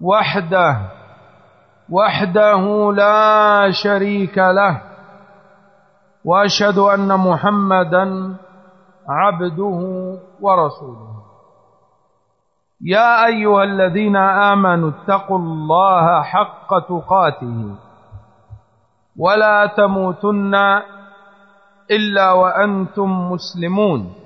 وحده وحده لا شريك له. وأشهد أن محمدا عبده ورسوله. يا أيها الذين آمنوا اتقوا الله حق تقاته. ولا تموتن إلا وأنتم مسلمون.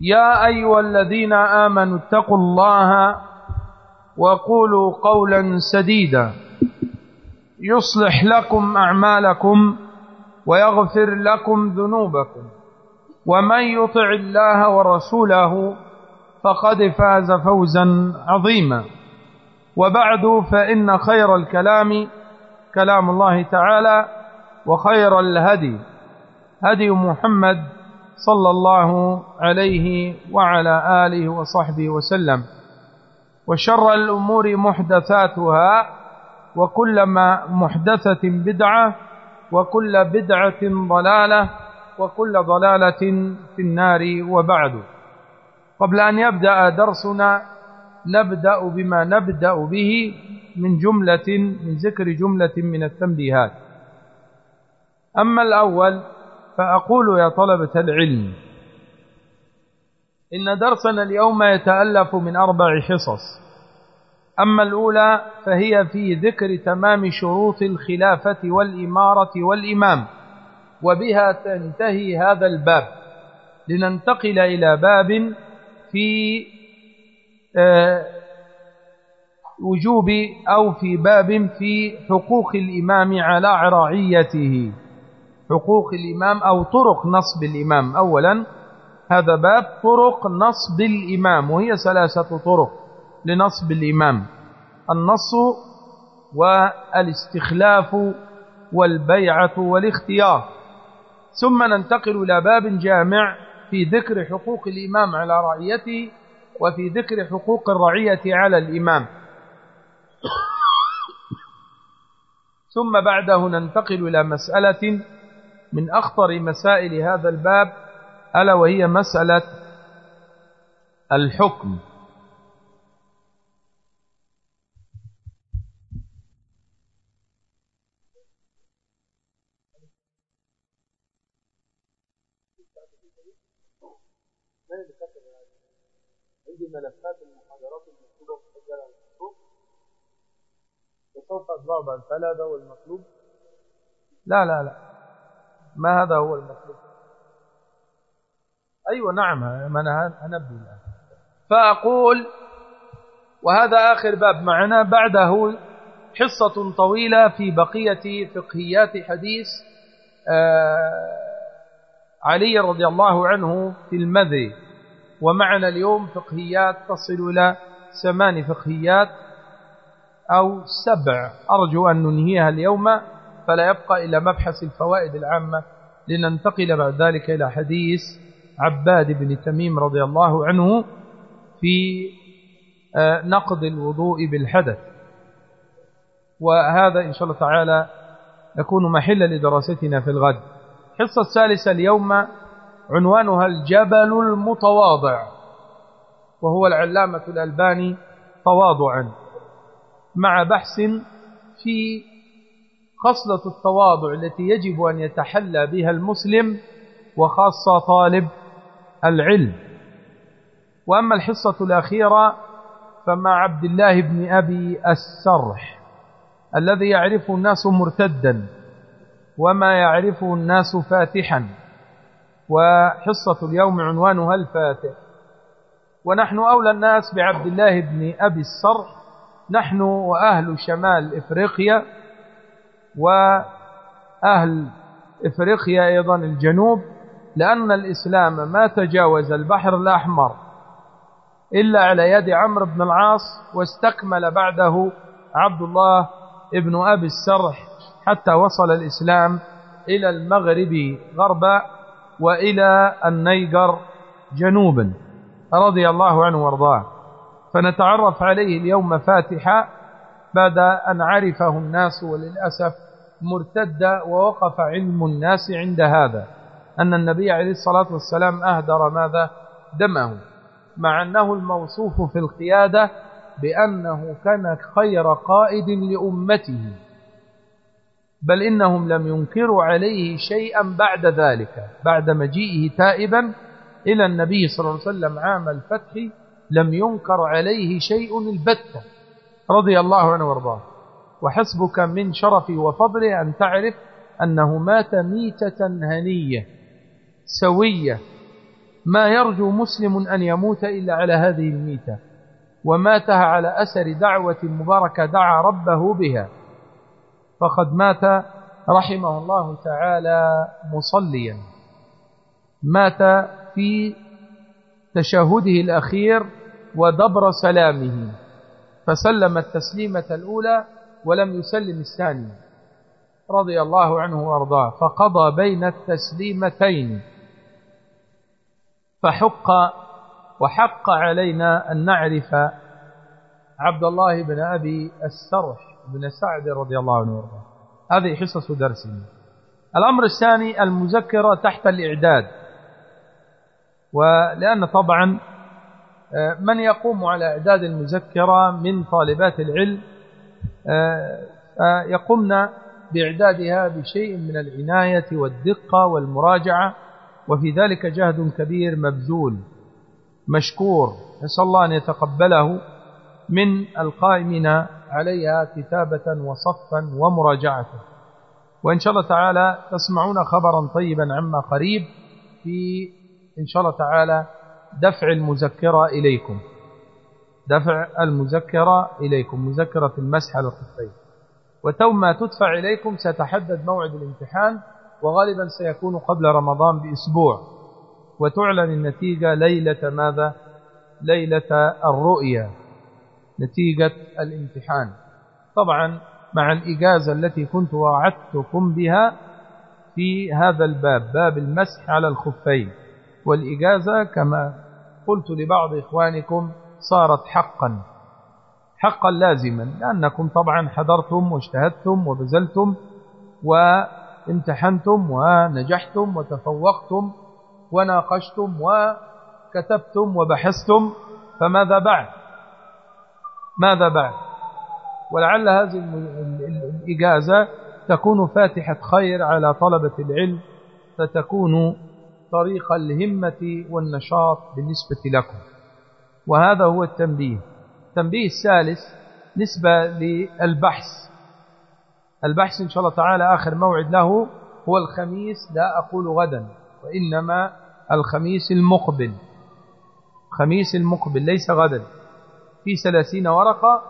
يا أيها الذين آمنوا اتقوا الله وقولوا قولا سديدا. يصلح لكم أعمالكم ويغفر لكم ذنوبكم. ومن يطع الله ورسوله فقد فاز فوزا عظيما. وبعد فإن خير الكلام كلام الله تعالى وخير الهدي. هدي محمد صلى الله عليه وعلى آله وصحبه وسلم. وشر الأمور محدثاتها وكلما محدثة بدعة وكل بدعة ضلالة وكل ضلالة في النار وبعد. قبل أن يبدأ درسنا نبدأ بما نبدأ به من جملة من ذكر جملة من التنبيهات. أما الأول فأقول يا طلبة العلم إن درسنا اليوم يتألف من أربع حصص. أما الأولى فهي في ذكر تمام شروط الخلافة والإمارة والإمام وبها تنتهي هذا الباب. لننتقل إلى باب في وجوب أو في باب في حقوق الإمام على رعيته حقوق الإمام أو طرق نصب الإمام. أولا هذا باب طرق نصب الإمام وهي ثلاثة طرق لنصب الإمام. النص والاستخلاف والبيعة والاختيار. ثم ننتقل إلى باب جامع في ذكر حقوق الإمام على رعيته وفي ذكر حقوق الرعية على الإمام. ثم بعده ننتقل إلى مسألة من أخطر مسائل هذا الباب ألا وهي مسألة الحكم. عندي ملفات المحاضرات المكتوبة في سجل المكتوب وسوف أطبع بعد. هذا هو المطلوب؟ لا لا لا. ما هذا هو المطلوب؟ أيوة نعم أنا هنبدو الآن فأقول وهذا آخر باب معنا بعده حصة طويلة في بقية فقهيات حديث علي رضي الله عنه في المذي. ومعنا اليوم فقهيات تصل إلى ثمان فقهيات أو سبع. أرجو أن ننهيها اليوم فلا يبقى إلا مبحث الفوائد العامة. لننتقل بعد ذلك إلى حديث عباد بن تميم رضي الله عنه في نقض الوضوء بالحدث. وهذا إن شاء الله تعالى يكون محلا لدراستنا في الغد. الحصة الثالثة اليوم عنوانها الجبل المتواضع وهو العلامة الألباني تواضعا مع بحث في خصلة التواضع التي يجب أن يتحلى بها المسلم وخاصة طالب العلم. وأما الحصة الأخيرة فمع عبد الله بن أبي السرح الذي يعرفه الناس مرتدا وما يعرفه الناس فاتحا. وحصة اليوم عنوانها الفاتح. ونحن أولى الناس بعبد الله بن أبي الصرح نحن وأهل شمال إفريقيا. وأهل إفريقيا أيضا الجنوب لأن الإسلام ما تجاوز البحر الأحمر إلا على يد عمرو بن العاص واستكمل بعده عبد الله ابن أبي السرح حتى وصل الإسلام إلى المغرب غربا وإلى النيجر جنوبا رضي الله عنه وأرضاه. فنتعرف عليه اليوم فاتحا بعد أن عرفه الناس وللأسف مرتد ووقف علم الناس عند هذا أن النبي عليه الصلاة والسلام أهدر ماذا؟ دمه مع أنه الموصوف في القيادة بأنه كان خير قائد لأمته بل إنهم لم ينكروا عليه شيئا بعد ذلك بعد مجيئه تائبا إلى النبي صلى الله عليه وسلم عام الفتح لم ينكر عليه شيء البتة. رضي الله عنه وارضاه. وحسبك من شرفي وفضله أن تعرف أنه مات ميتة هنية سوية. ما يرجو مسلم أن يموت إلا على هذه الميتة. وماتها على أثر دعوة مباركة دعا ربه بها. فقد مات رحمه الله تعالى مصليا. مات في تشهده الأخير ودبر سلامه. فسلم التسليمة الأولى ولم يسلم الثانية. رضي الله عنه وأرضاه. فقضى بين التسليمتين. فحق وحق علينا أن نعرف عبد الله بن أبي السرح بن سعد رضي الله عنه وأرضاه. هذه حصص درسنا. الأمر الثاني المذكرة تحت الإعداد. ولأن طبعا من يقوم على إعداد المذكرة من طالبات العلم آه، يقومن بإعدادها بشيء من العناية والدقة والمراجعة وفي ذلك جهد كبير مبذول مشكور نسأل الله أن يتقبله من القائمين عليها كتابة وصفا ومراجعة. وإن شاء الله تعالى تسمعون خبرا طيبا عما قريب في إن شاء الله تعالى دفع المذكرة إليكم. دفع المذكرة إليكم مذكرة المسح على الخفين. وتو ما تدفع إليكم ستحدد موعد الامتحان وغالبا سيكون قبل رمضان بأسبوع. وتعلن النتيجة ليلة ماذا؟ ليلة الرؤية نتيجة الامتحان. طبعا مع الإجازة التي كنت وعدتكم بها في هذا الباب باب المسح على الخفين. والإجازة كما قلت لبعض إخوانكم صارت حقا حقا لازما لأنكم طبعا حضرتم واجتهدتم وبذلتم وامتحنتم ونجحتم وتفوقتم وناقشتم وكتبتم وبحثتم فماذا بعد؟ ماذا بعد؟ ولعل هذه الإجازة تكون فاتحة خير على طلبة العلم فتكون طريق الهمة والنشاط بالنسبة لكم. وهذا هو التنبيه. التنبيه الثالث نسبة للبحث. البحث إن شاء الله تعالى آخر موعد له هو الخميس لا أقول غدا وإنما الخميس المقبل. خميس المقبل ليس غدا. في ثلاثين ورقة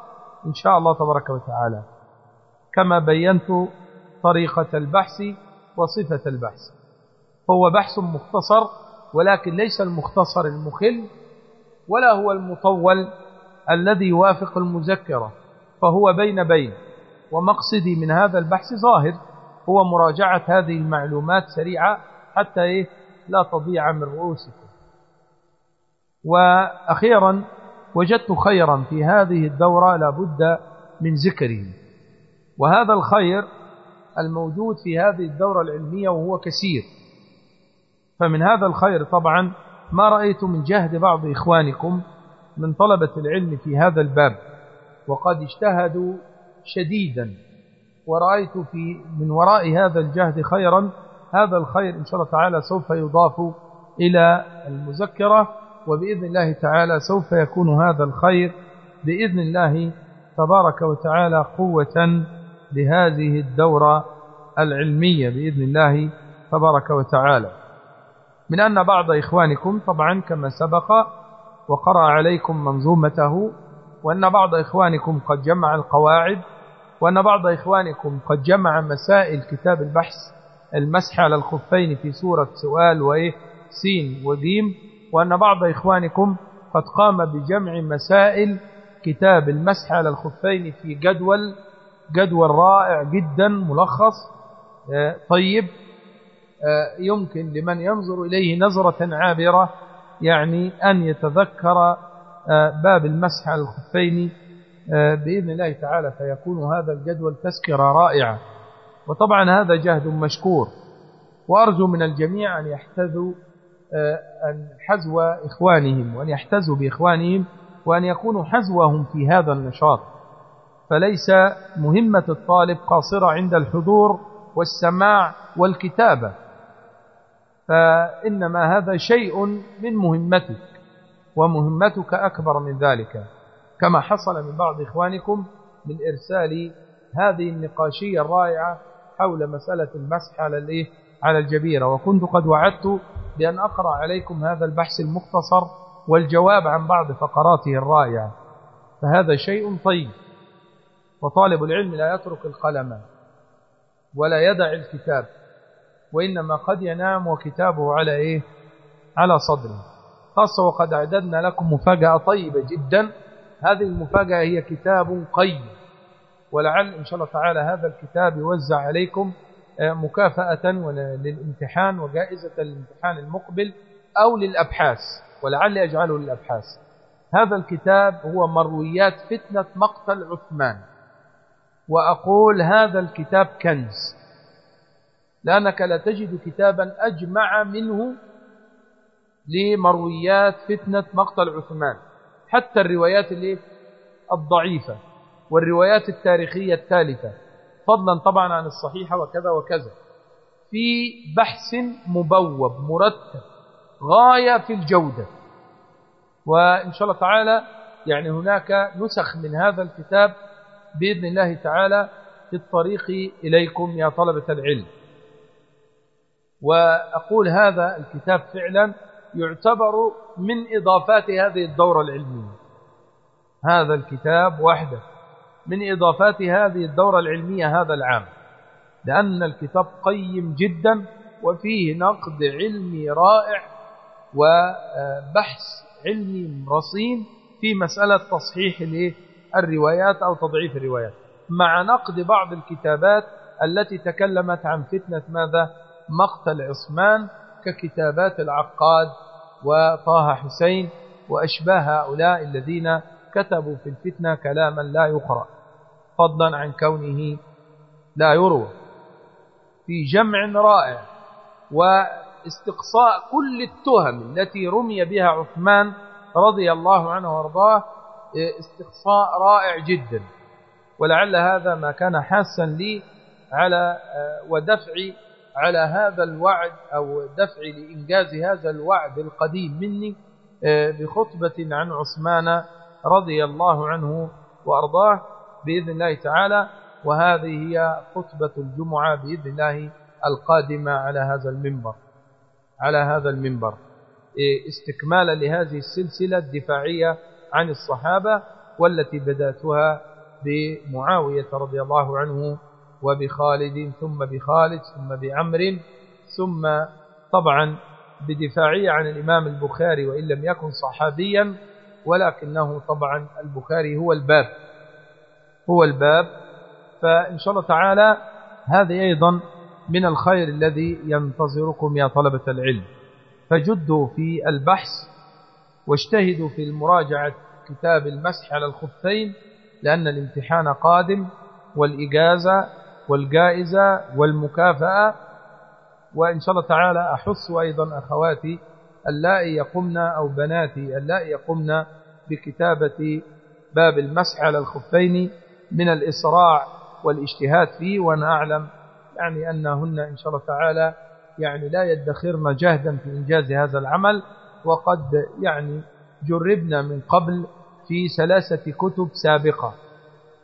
إن شاء الله تبارك وتعالى. كما بينت طريقة البحث وصفة البحث. هو بحث مختصر ولكن ليس المختصر المخل ولا هو المطول الذي يوافق المذكرة فهو بين بين ومقصدي من هذا البحث ظاهر هو مراجعة هذه المعلومات سريعة حتى إيه؟ لا تضيع من رؤوسكم. وأخيرا وجدت خيرا في هذه الدورة لابد من ذكره. وهذا الخير الموجود في هذه الدورة العلمية وهو كثير. فمن هذا الخير طبعا ما رأيت من جهد بعض إخوانكم من طلبة العلم في هذا الباب وقد اجتهدوا شديدا ورأيت في من وراء هذا الجهد خيرا هذا الخير إن شاء الله تعالى سوف يضاف إلى المذكرة وبإذن الله تعالى سوف يكون هذا الخير بإذن الله تبارك وتعالى قوة لهذه الدورة العلمية بإذن الله تبارك وتعالى. من أن بعض إخوانكم طبعا كما سبق وقرأ عليكم منظومته وأن بعض إخوانكم قد جمع القواعد وأن بعض إخوانكم قد جمع مسائل كتاب البحث المسح على الخفين في سورة سؤال وإيه سين وجيم وأن بعض إخوانكم قد قام بجمع مسائل كتاب المسح على الخفين في جدول جدول رائع جدا ملخص آه، طيب. يمكن لمن ينظر إليه نظرة عابرة يعني أن يتذكر آه، باب المسح على الخفين بإذن الله تعالى فيكون هذا الجدول تذكرة رائعة. وطبعا هذا جهد مشكور. وأرجو من الجميع أن يحتذوا أن حزو إخوانهم وأن يحتزوا بإخوانهم وأن يكونوا حزوهم في هذا النشاط. فليس مهمة الطالب قاصرة عند الحضور والسماع والكتابة. فإنما هذا شيء من مهمتك ومهمتك أكبر من ذلك. كما حصل من بعض إخوانكم من إرسال هذه النقاشية الرائعة حول مسألة المسح على الإيه؟ على الجبيرة. وكنت قد وعدت بأن أقرأ عليكم هذا البحث المختصر والجواب عن بعض فقراته الرائعة. فهذا شيء طيب وطالب العلم لا يترك القلم ولا يدع الكتاب. وإنما قد ينام وكتابه على إيه؟ على صدره. خاصة وقد أعددنا لكم مفاجأة طيبة جدا. هذه المفاجأة هي كتاب قيم. ولعل إن شاء الله تعالى هذا الكتاب يوزع عليكم آه، مكافأة للامتحان وجائزة الامتحان المقبل أو للأبحاث. ولعل يجعله للأبحاث. هذا الكتاب هو مرويات فتنة مقتل عثمان. وأقول هذا الكتاب كنز. لأنك لا تجد كتابا أجمع منه لمرويات فتنة مقتل عثمان. حتى الروايات الضعيفة والروايات التاريخية التالفة فضلا طبعا عن الصحيحة وكذا وكذا. في بحث مبوب مرتب غاية في الجودة. وإن شاء الله تعالى يعني هناك نسخ من هذا الكتاب بإذن الله تعالى في الطريق إليكم يا طلبة العلم. وأقول هذا الكتاب فعلا يعتبر من إضافات هذه الدورة العلمية. هذا الكتاب وحده من إضافات هذه الدورة العلمية هذا العام لأن الكتاب قيم جدا وفيه نقد علمي رائع وبحث علمي رصين في مسألة تصحيح الروايات أو تضعيف الروايات مع نقد بعض الكتابات التي تكلمت عن فتنة ماذا؟ مقتل عثمان ككتابات العقاد وطه حسين وأشباه هؤلاء الذين كتبوا في الفتنة كلاما لا يقرأ فضلا عن كونه لا يروى. في جمع رائع واستقصاء كل التهم التي رمي بها عثمان رضي الله عنه وأرضاه استقصاء رائع جدا. ولعل هذا ما كان حاسا لي على ودفع على هذا الوعد أو دفع لإنجاز هذا الوعد القديم مني بخطبة عن عثمان رضي الله عنه وأرضاه بإذن الله تعالى. وهذه هي خطبة الجمعة بإذن الله القادمة على هذا المنبر. على هذا المنبر. استكمالا لهذه السلسلة الدفاعية عن الصحابة والتي بدأتها بمعاوية رضي الله عنه وبخالد ثم بخالد ثم بعمر ثم طبعا بدفاعية عن الإمام البخاري وإن لم يكن صحابيا ولكنه طبعا البخاري هو الباب. هو الباب. فإن شاء الله تعالى هذه أيضا من الخير الذي ينتظركم يا طلبة العلم. فجدوا في البحث واجتهدوا في المراجعة كتاب المسح على الخفين لأن الامتحان قادم والإجازة والجائزة والمكافأة وإن شاء الله تعالى أحث أيضا أخواتي اللائي يقمن أو بناتي اللائي يقمن بكتابة باب المسح على الخفين من الإسراع والاجتهاد فيه وأنا أعلم يعني أنهن إن شاء الله تعالى يعني لا يدخرن جهدا في إنجاز هذا العمل وقد يعني جربنا من قبل في ثلاثة كتب سابقة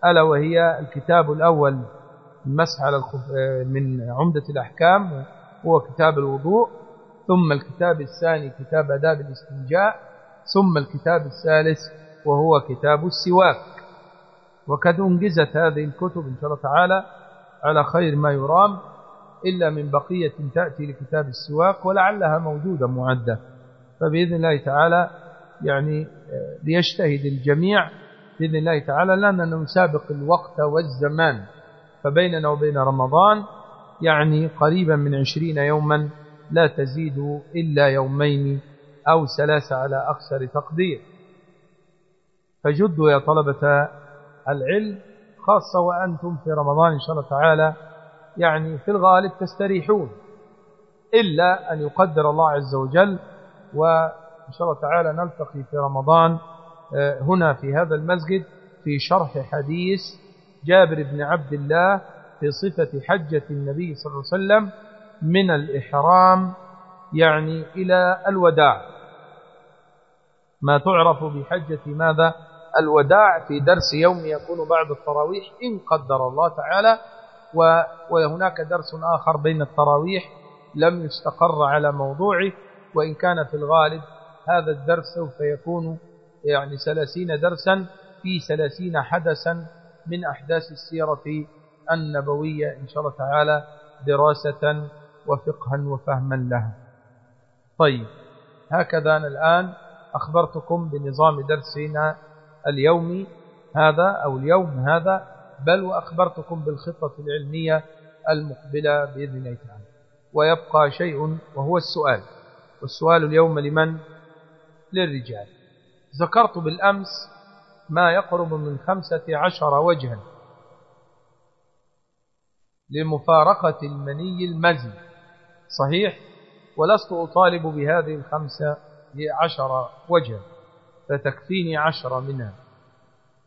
ألا وهي الكتاب الأول المسح على الخف من عمدة الأحكام هو كتاب الوضوء ثم الكتاب الثاني كتاب أداب الاستنجاء ثم الكتاب الثالث وهو كتاب السواك. وقد أنجزت هذه الكتب إن شاء الله تعالى على خير ما يرام إلا من بقية تأتي لكتاب السواك ولعلها موجودة معدة. فبإذن الله تعالى يعني آه، ليجتهد الجميع بإذن الله تعالى لأننا نسابق الوقت والزمان. فبيننا وبين رمضان يعني قريبا من عشرين يوما لا تزيد إلا يومين أو ثلاثة على أقصر تقدير. فجدوا يا طلبة العلم خاصة وأنتم في رمضان إن شاء الله تعالى يعني في الغالب تستريحون إلا أن يقدر الله عز وجل وإن شاء الله تعالى نلتقي في رمضان آه، هنا في هذا المسجد في شرح حديث جابر بن عبد الله في صفة حجة النبي صلى الله عليه وسلم من الإحرام يعني إلى الوداع. ما تعرف بحجة ماذا؟ الوداع في درس يوم يكون بعد التراويح إن قدر الله تعالى وهناك درس آخر بين التراويح لم يستقر على موضوعه وإن كان في الغالب هذا الدرس سوف يكون يعني ثلاثين درسا في ثلاثين حدثا من أحداث السيرة النبوية إن شاء الله تعالى دراسة وفقها وفهما لها. طيب هكذا أنا الآن أخبرتكم بنظام درسنا اليومي هذا أو اليوم هذا بل وأخبرتكم بالخطة العلمية المقبلة بإذن الله تعالى. ويبقى شيء وهو السؤال. والسؤال اليوم لمن؟ للرجال. ذكرت بالأمس ما يقرب من خمسة عشر وجها لمفارقة المني المزي. صحيح؟ ولست أطالب بهذه الخمسة عشر وجها فتكفيني عشرة منها.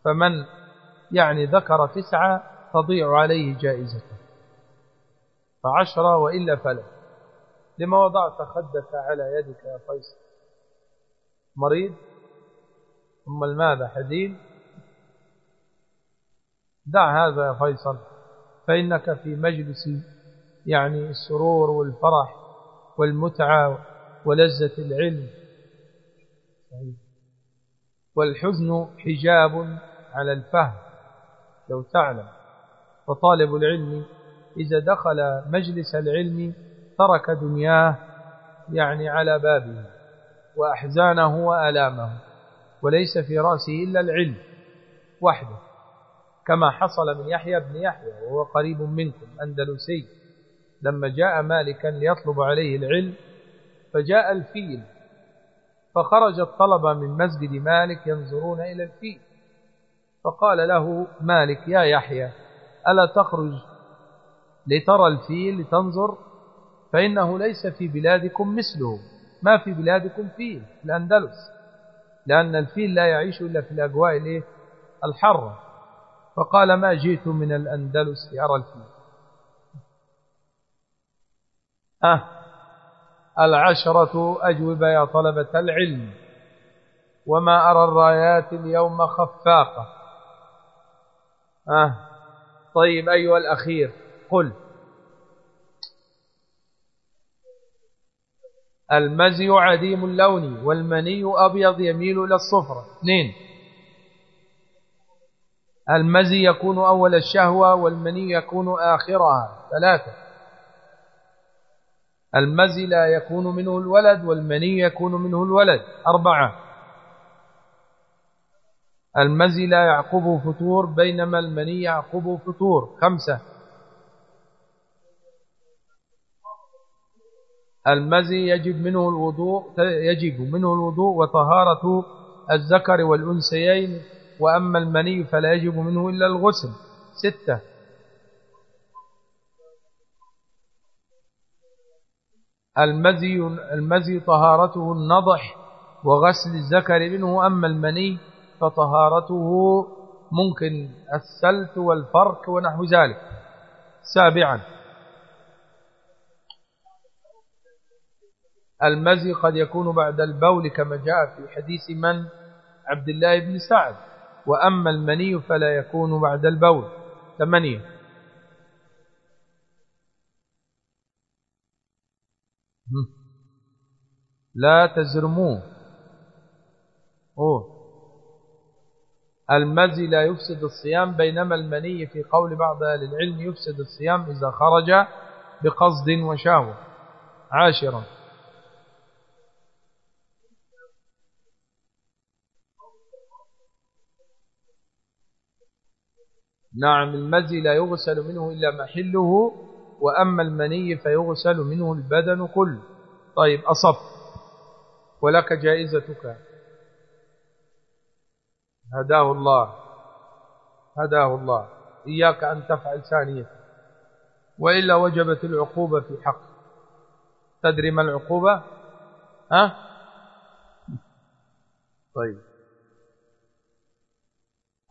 فمن يعني ذكر تسعة تضيع عليه جائزته. فعشرة وإلا فلا. لما وضعت خدك على يدك يا فيصل؟ مريض؟ ثم الماذا حزين دع هذا يا فيصل فإنك في مجلس يعني السرور والفرح والمتعة ولذة العلم. والحزن حجاب على الفهم لو تعلم. فطالب العلم إذا دخل مجلس العلم ترك دنياه يعني على بابه وأحزانه وألامه. وليس في رأسه إلا العلم وحده كما حصل من يحيى بن يحيى وهو قريب منكم أندلسي لما جاء مالكا ليطلب عليه العلم فجاء الفيل فخرج الطلبة من مسجد مالك ينظرون إلى الفيل فقال له مالك يا يحيى ألا تخرج لترى الفيل لتنظر؟ فإنه ليس في بلادكم مثله ما في بلادكم فيل في الأندلس. لأن الفيل لا يعيش إلا في الأجواء الحرة فقال ما جئت من الأندلس لأرى الفيل. أه العشرة أجوبة يا طلبة العلم. وما أرى الرايات اليوم خفاقة. أه طيب أيها الأخير قل. المزي عديم اللون والمني أبيض يميل إلى الصفرة اثنين. المزي يكون أول الشهوة والمني يكون آخرها. ثلاثة. المزي لا يكون منه الولد والمني يكون منه الولد. أربعة. المزي لا يعقبه فطور بينما المني يعقبه فطور. خمسة. المزي يجب منه الوضوء يجب منه الوضوء وطهارة الذكر والأنسيين وأما المني فلا يجب منه إلا الغسل. ستة. المزي, المزي طهارته النضح وغسل الذكر منه أما المني فطهارته ممكن السلت والفرك ونحو ذلك. سابعا. المزي قد يكون بعد البول كما جاء في حديث من؟ عبد الله بن سعد. وأما المني فلا يكون بعد البول. ثمانية. لا تزرموه. أوه. المزي لا يفسد الصيام بينما المني في قول بعض أهل العلم يفسد الصيام إذا خرج بقصد وشهوة عاشرا. نعم المزي لا يغسل منه إلا محله وأما المني فيغسل منه البدن كله. طيب أصف. ولك جائزتك. هداه الله. هداه الله. إياك أن تفعل ثانية. وإلا وجبت العقوبة في حق. تدري ما العقوبة؟ ها؟ طيب.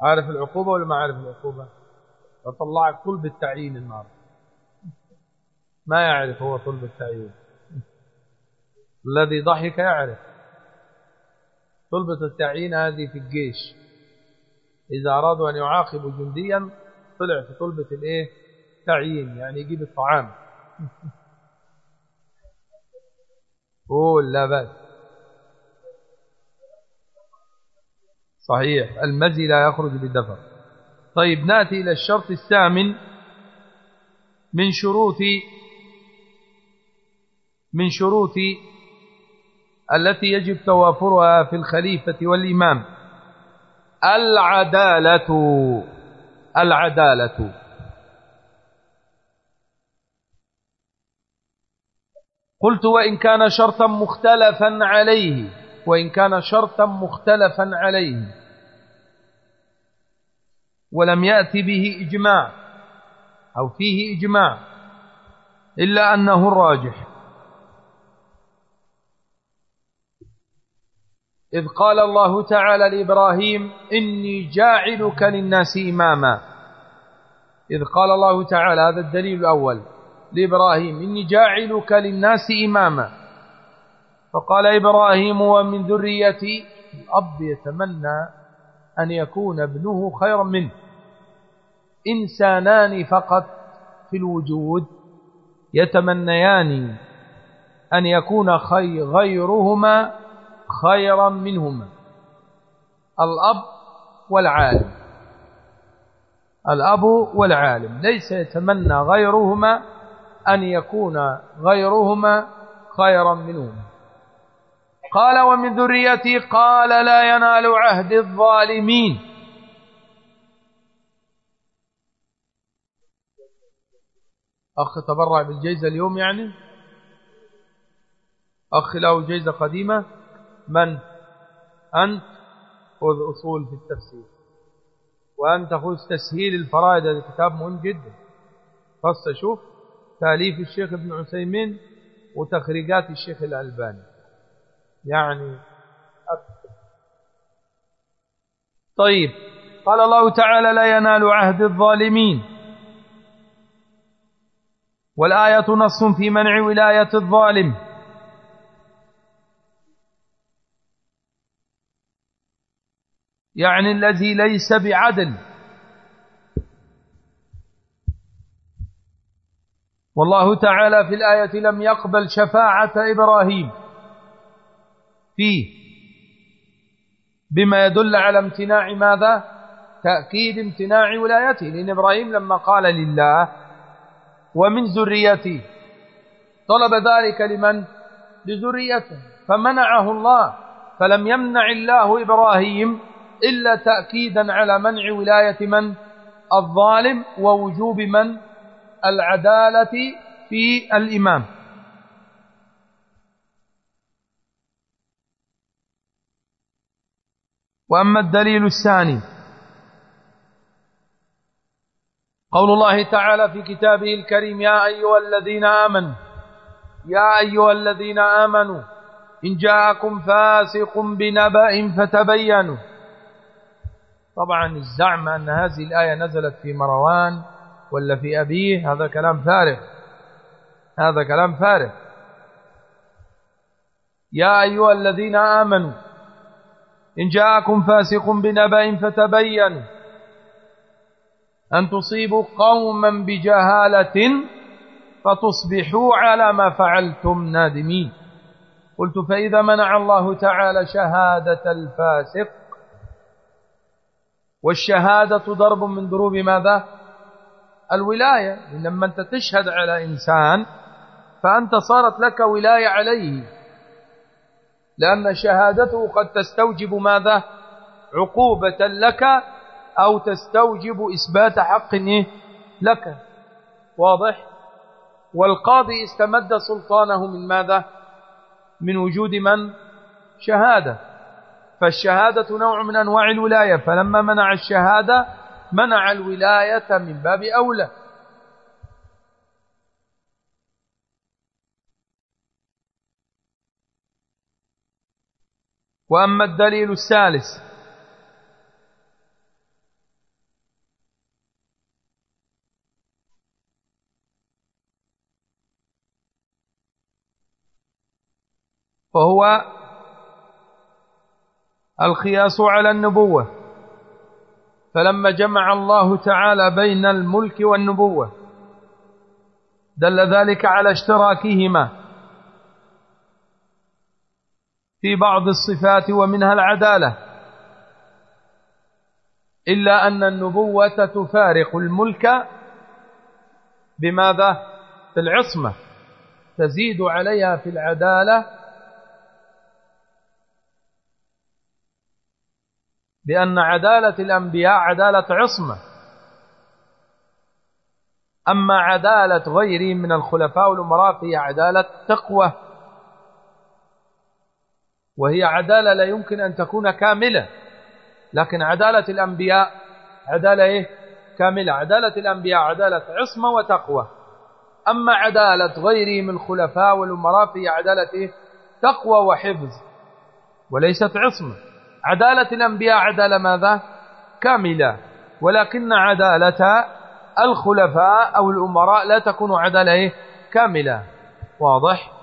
عارف العقوبة ولا ما عارف العقوبة؟ فطلعك طلب التعيين النار. ما يعرف هو طلب التعيين. الذي ضحك يعرف. طلبة التعيين هذه في الجيش. إذا أرادوا أن يعاقبوا جنديا طلع في طلبة الإيه؟ تعيين يعني يجيب الطعام. قول لا بأس. صحيح. المزي لا يخرج بالدفر طيب نأتي إلى الشرط الثامن من شروط من شروط التي يجب توافرها في الخليفة والإمام. العدالة العدالة. قلت وإن كان شرطا مختلفا عليه. وإن كان شرطا مختلفا عليه ولم يأتي به إجماع أو فيه إجماع إلا أنه الراجح إذ قال الله تعالى لإبراهيم إني جاعلك للناس إماما. إذ قال الله تعالى هذا الدليل الأول لإبراهيم إني جاعلك للناس إماما. فقال إبراهيم ومن ذريتي الأب يتمنى أن يكون ابنه خيرا منه. إنسانان فقط في الوجود يتمنيان أن يكون خي غيرهما خيرا منهما. الأب والعالم. الأب والعالم. ليس يتمنى غيرهما أن يكون غيرهما خيرا منهما. قال ومن ذريتي قال لا ينال عهد الظالمين. أخ تبرع بالجيزة اليوم يعني؟ أخ له جيزة قديمة. من؟ أنت. خذ أصول في التفسير. وأنت خذ تسهيل الفرائد هذا كتاب مهم جدا. خاصة شوف تأليف الشيخ ابن عثيمين وتخريجات الشيخ الألباني. يعني أكثر طيب. قال الله تعالى لا ينال عهد الظالمين. والآية نص في منع ولاية الظالم. يعني الذي ليس بعدل. والله تعالى في الآية لم يقبل شفاعة إبراهيم. فيه. بما يدل على امتناع ماذا؟ تأكيد امتناع ولايته. لأن إبراهيم لما قال لله ومن ذريتي طلب ذلك لمن؟ لذريته. فمنعه الله. فلم يمنع الله إبراهيم إلا تأكيدا على منع ولاية من؟ الظالم ووجوب من؟ العدالة في الإمام. وأما الدليل الثاني قول الله تعالى في كتابه الكريم يا أيها الذين آمنوا يا أيها الذين آمنوا إن جاءكم فاسق بنبأ فتبينوا. طبعا الزعم أن هذه الآية نزلت في مروان ولا في أبيه هذا كلام فارغ. هذا كلام فارغ. يا أيها الذين آمنوا إن جاءكم فاسق بنبأ فتبينوا أن تصيبوا قوما بجهالة فتصبحوا على ما فعلتم نادمين. قلت فإذا منع الله تعالى شهادة الفاسق والشهادة ضرب من ضروب ماذا؟ الولاية. لما أنت تشهد على إنسان فأنت صارت لك ولاية عليه. لأن شهادته قد تستوجب ماذا؟ عقوبة لك أو تستوجب إثبات حق؟ لك. واضح؟ والقاضي استمد سلطانه من ماذا؟ من وجود من؟ شهادة. فالشهادة نوع من أنواع الولاية فلما منع الشهادة منع الولاية من باب أولى. وأما الدليل الثالث فهو الخياس على النبوة. فلما جمع الله تعالى بين الملك والنبوة دل ذلك على اشتراكهما. في بعض الصفات ومنها العدالة. إلا أن النبوة تفارق الملك بماذا؟ في العصمة. تزيد عليها في العدالة بأن عدالة الأنبياء عدالة عصمة. أما عدالة غيرهم من الخلفاء والأمراء فهي عدالة تقوى. وهي عدالة لا يمكن أن تكون كاملة. لكن عدالة الأنبياء عدالة إيه؟ كاملة. عدالة الأنبياء عدالة عصمة وتقوى. أما عدالة غيرهم من الخلفاء والأمراء فهي عدالة إيه؟ تقوى وحفظ وليست عصمة. عدالة الأنبياء عدالة ماذا؟ كاملة. ولكن عدالة الخلفاء أو الأمراء لا تكون عدالة إيه؟ كاملة. واضح؟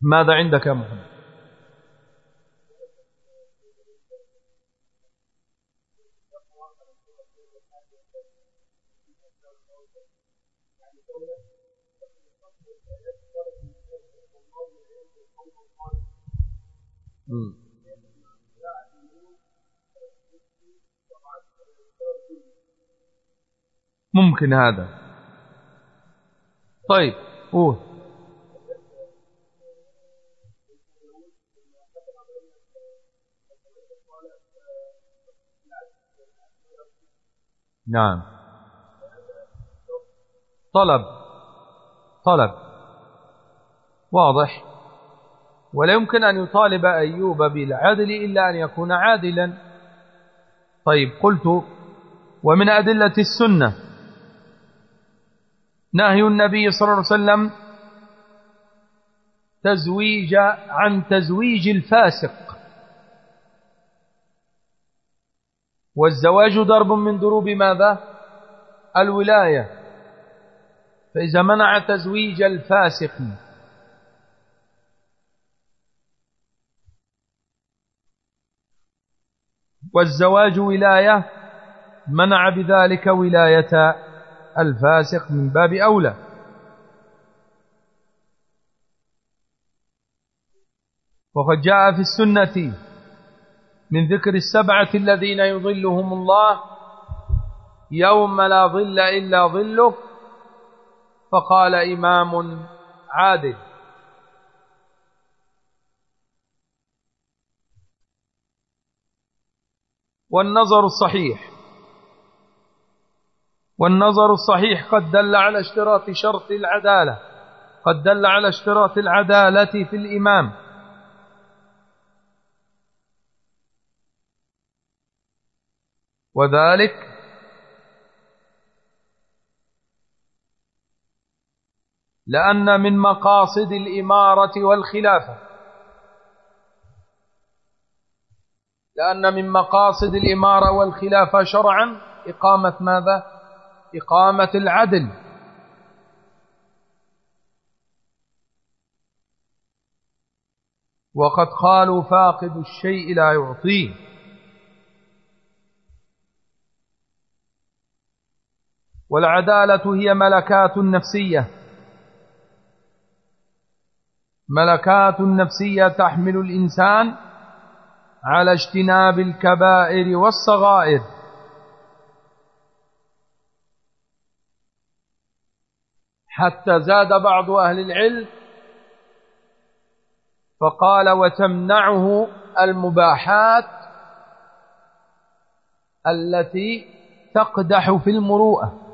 ماذا عندك يا محمد؟ ممكن هذا. طيب قول. نعم. طلب. طلب. واضح. ولا يمكن أن يطالب أيوب بالعدل إلا أن يكون عادلا. طيب قلت ومن أدلة السنة. نهي النبي صلى الله عليه وسلم تزويج عن تزويج الفاسق. والزواج ضرب من ضروب ماذا؟ الولاية. فإذا منع تزويج الفاسق والزواج ولاية منع بذلك ولاية الفاسق من باب أولى. وقد جاء في السنة من ذكر السبعة الذين يظلهم الله يوم لا ظل إلا ظله فقال إمام عادل. والنظر الصحيح. والنظر الصحيح قد دل على اشتراط شرط العدالة قد دل على اشتراط العدالة في الإمام. وذلك لأن من مقاصد الإمارة والخلافة. لأن من مقاصد الإمارة والخلافة شرعا إقامة ماذا؟ إقامة العدل. وقد قالوا فاقد الشيء لا يعطيه. والعدالة هي ملكات نفسية ملكات نفسية تحمل الإنسان على اجتناب الكبائر والصغائر. حتى زاد بعض أهل العلم فقال وتمنعه المباحات التي تقدح في المروءة.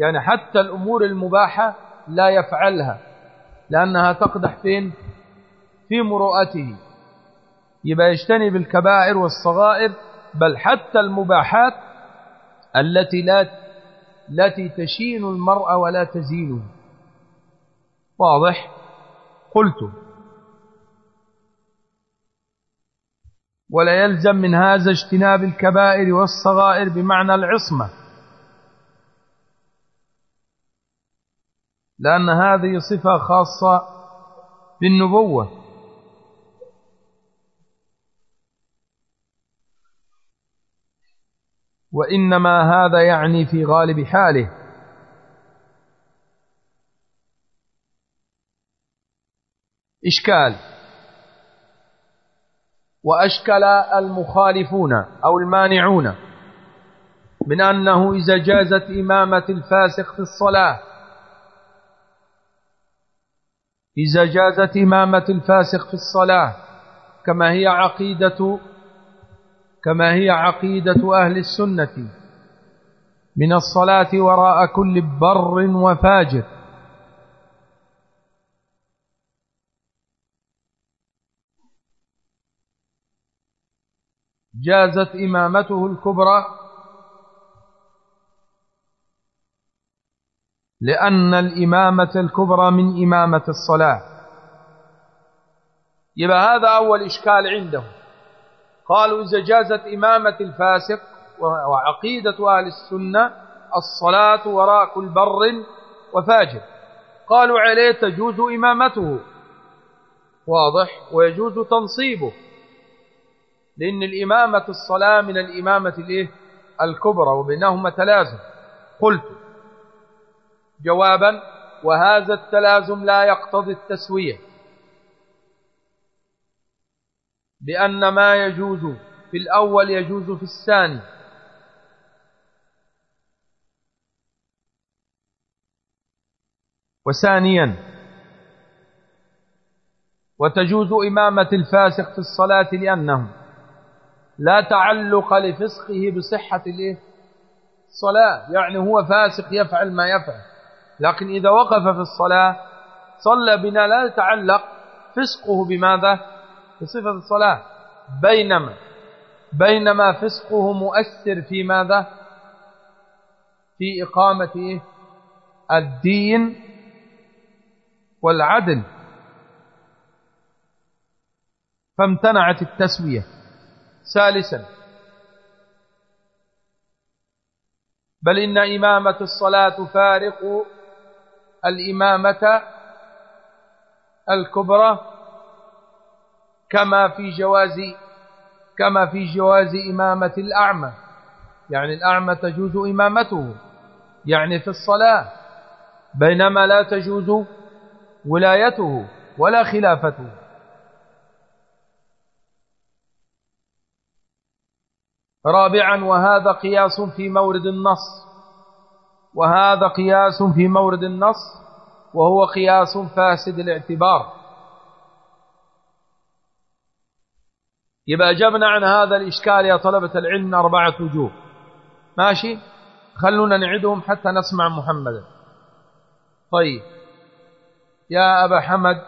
يعني حتى الأمور المباحة لا يفعلها لأنها تقدح فين؟ في مروءته. يبقى يجتنب الكبائر والصغائر بل حتى المباحات التي لا التي تشين المرأة ولا تزينه. واضح؟ قلت. ولا يلزم من هذا اجتناب الكبائر والصغائر بمعنى العصمة. لأن هذه صفة خاصة بالنبوة. وإنما هذا يعني في غالب حاله. إشكال. وأشكل المخالفون أو المانعون من أنه إذا جازت إمامة الفاسق في الصلاة إذا جازت إمامة الفاسق في الصلاة كما هي عقيدة كما هي عقيدة أهل السنة من الصلاة وراء كل بر وفاجر. جازت إمامته الكبرى لأن الإمامة الكبرى من إمامة الصلاة. يبقى هذا أول إشكال عندهم. قالوا إذا جازت إمامة الفاسق وعقيدة أهل السنة الصلاة وراء كل بر وفاجر. قالوا عليه تجوز إمامته. واضح؟ ويجوز تنصيبه. لأن الإمامة الصلاة من الإمامة؟ الكبرى وبينهما تلازم. قلت جوابا وهذا التلازم لا يقتضي التسوية. بأن ما يجوز في الأول يجوز في الثاني. وثانيا وتجوز إمامة الفاسق في الصلاة لأنه لا تعلق لفسقه بصحة الصلاة. يعني هو فاسق يفعل ما يفعل. لكن إذا وقف في الصلاة صلى بنا لا يتعلق فسقه بماذا؟ بصفة الصلاة. بينما بينما فسقه مؤثر في ماذا؟ في إقامة الدين والعدل. فامتنعت التسوية. ثالثا بل إن إمامة الصلاة تفارق الإمامة الكبرى كما في جواز كما في جواز إمامة الأعمى. يعني الأعمى تجوز إمامته يعني في الصلاة بينما لا تجوز ولايته ولا خلافته. رابعا وهذا قياس في مورد النص. وهذا قياس في مورد النص وهو قياس فاسد الاعتبار. يبقى أجبنا عن هذا الإشكال يا طلبة العلم أربعة وجوه. ماشي؟ خلونا نعدهم حتى نسمع محمدا طيب. يا أبا حمد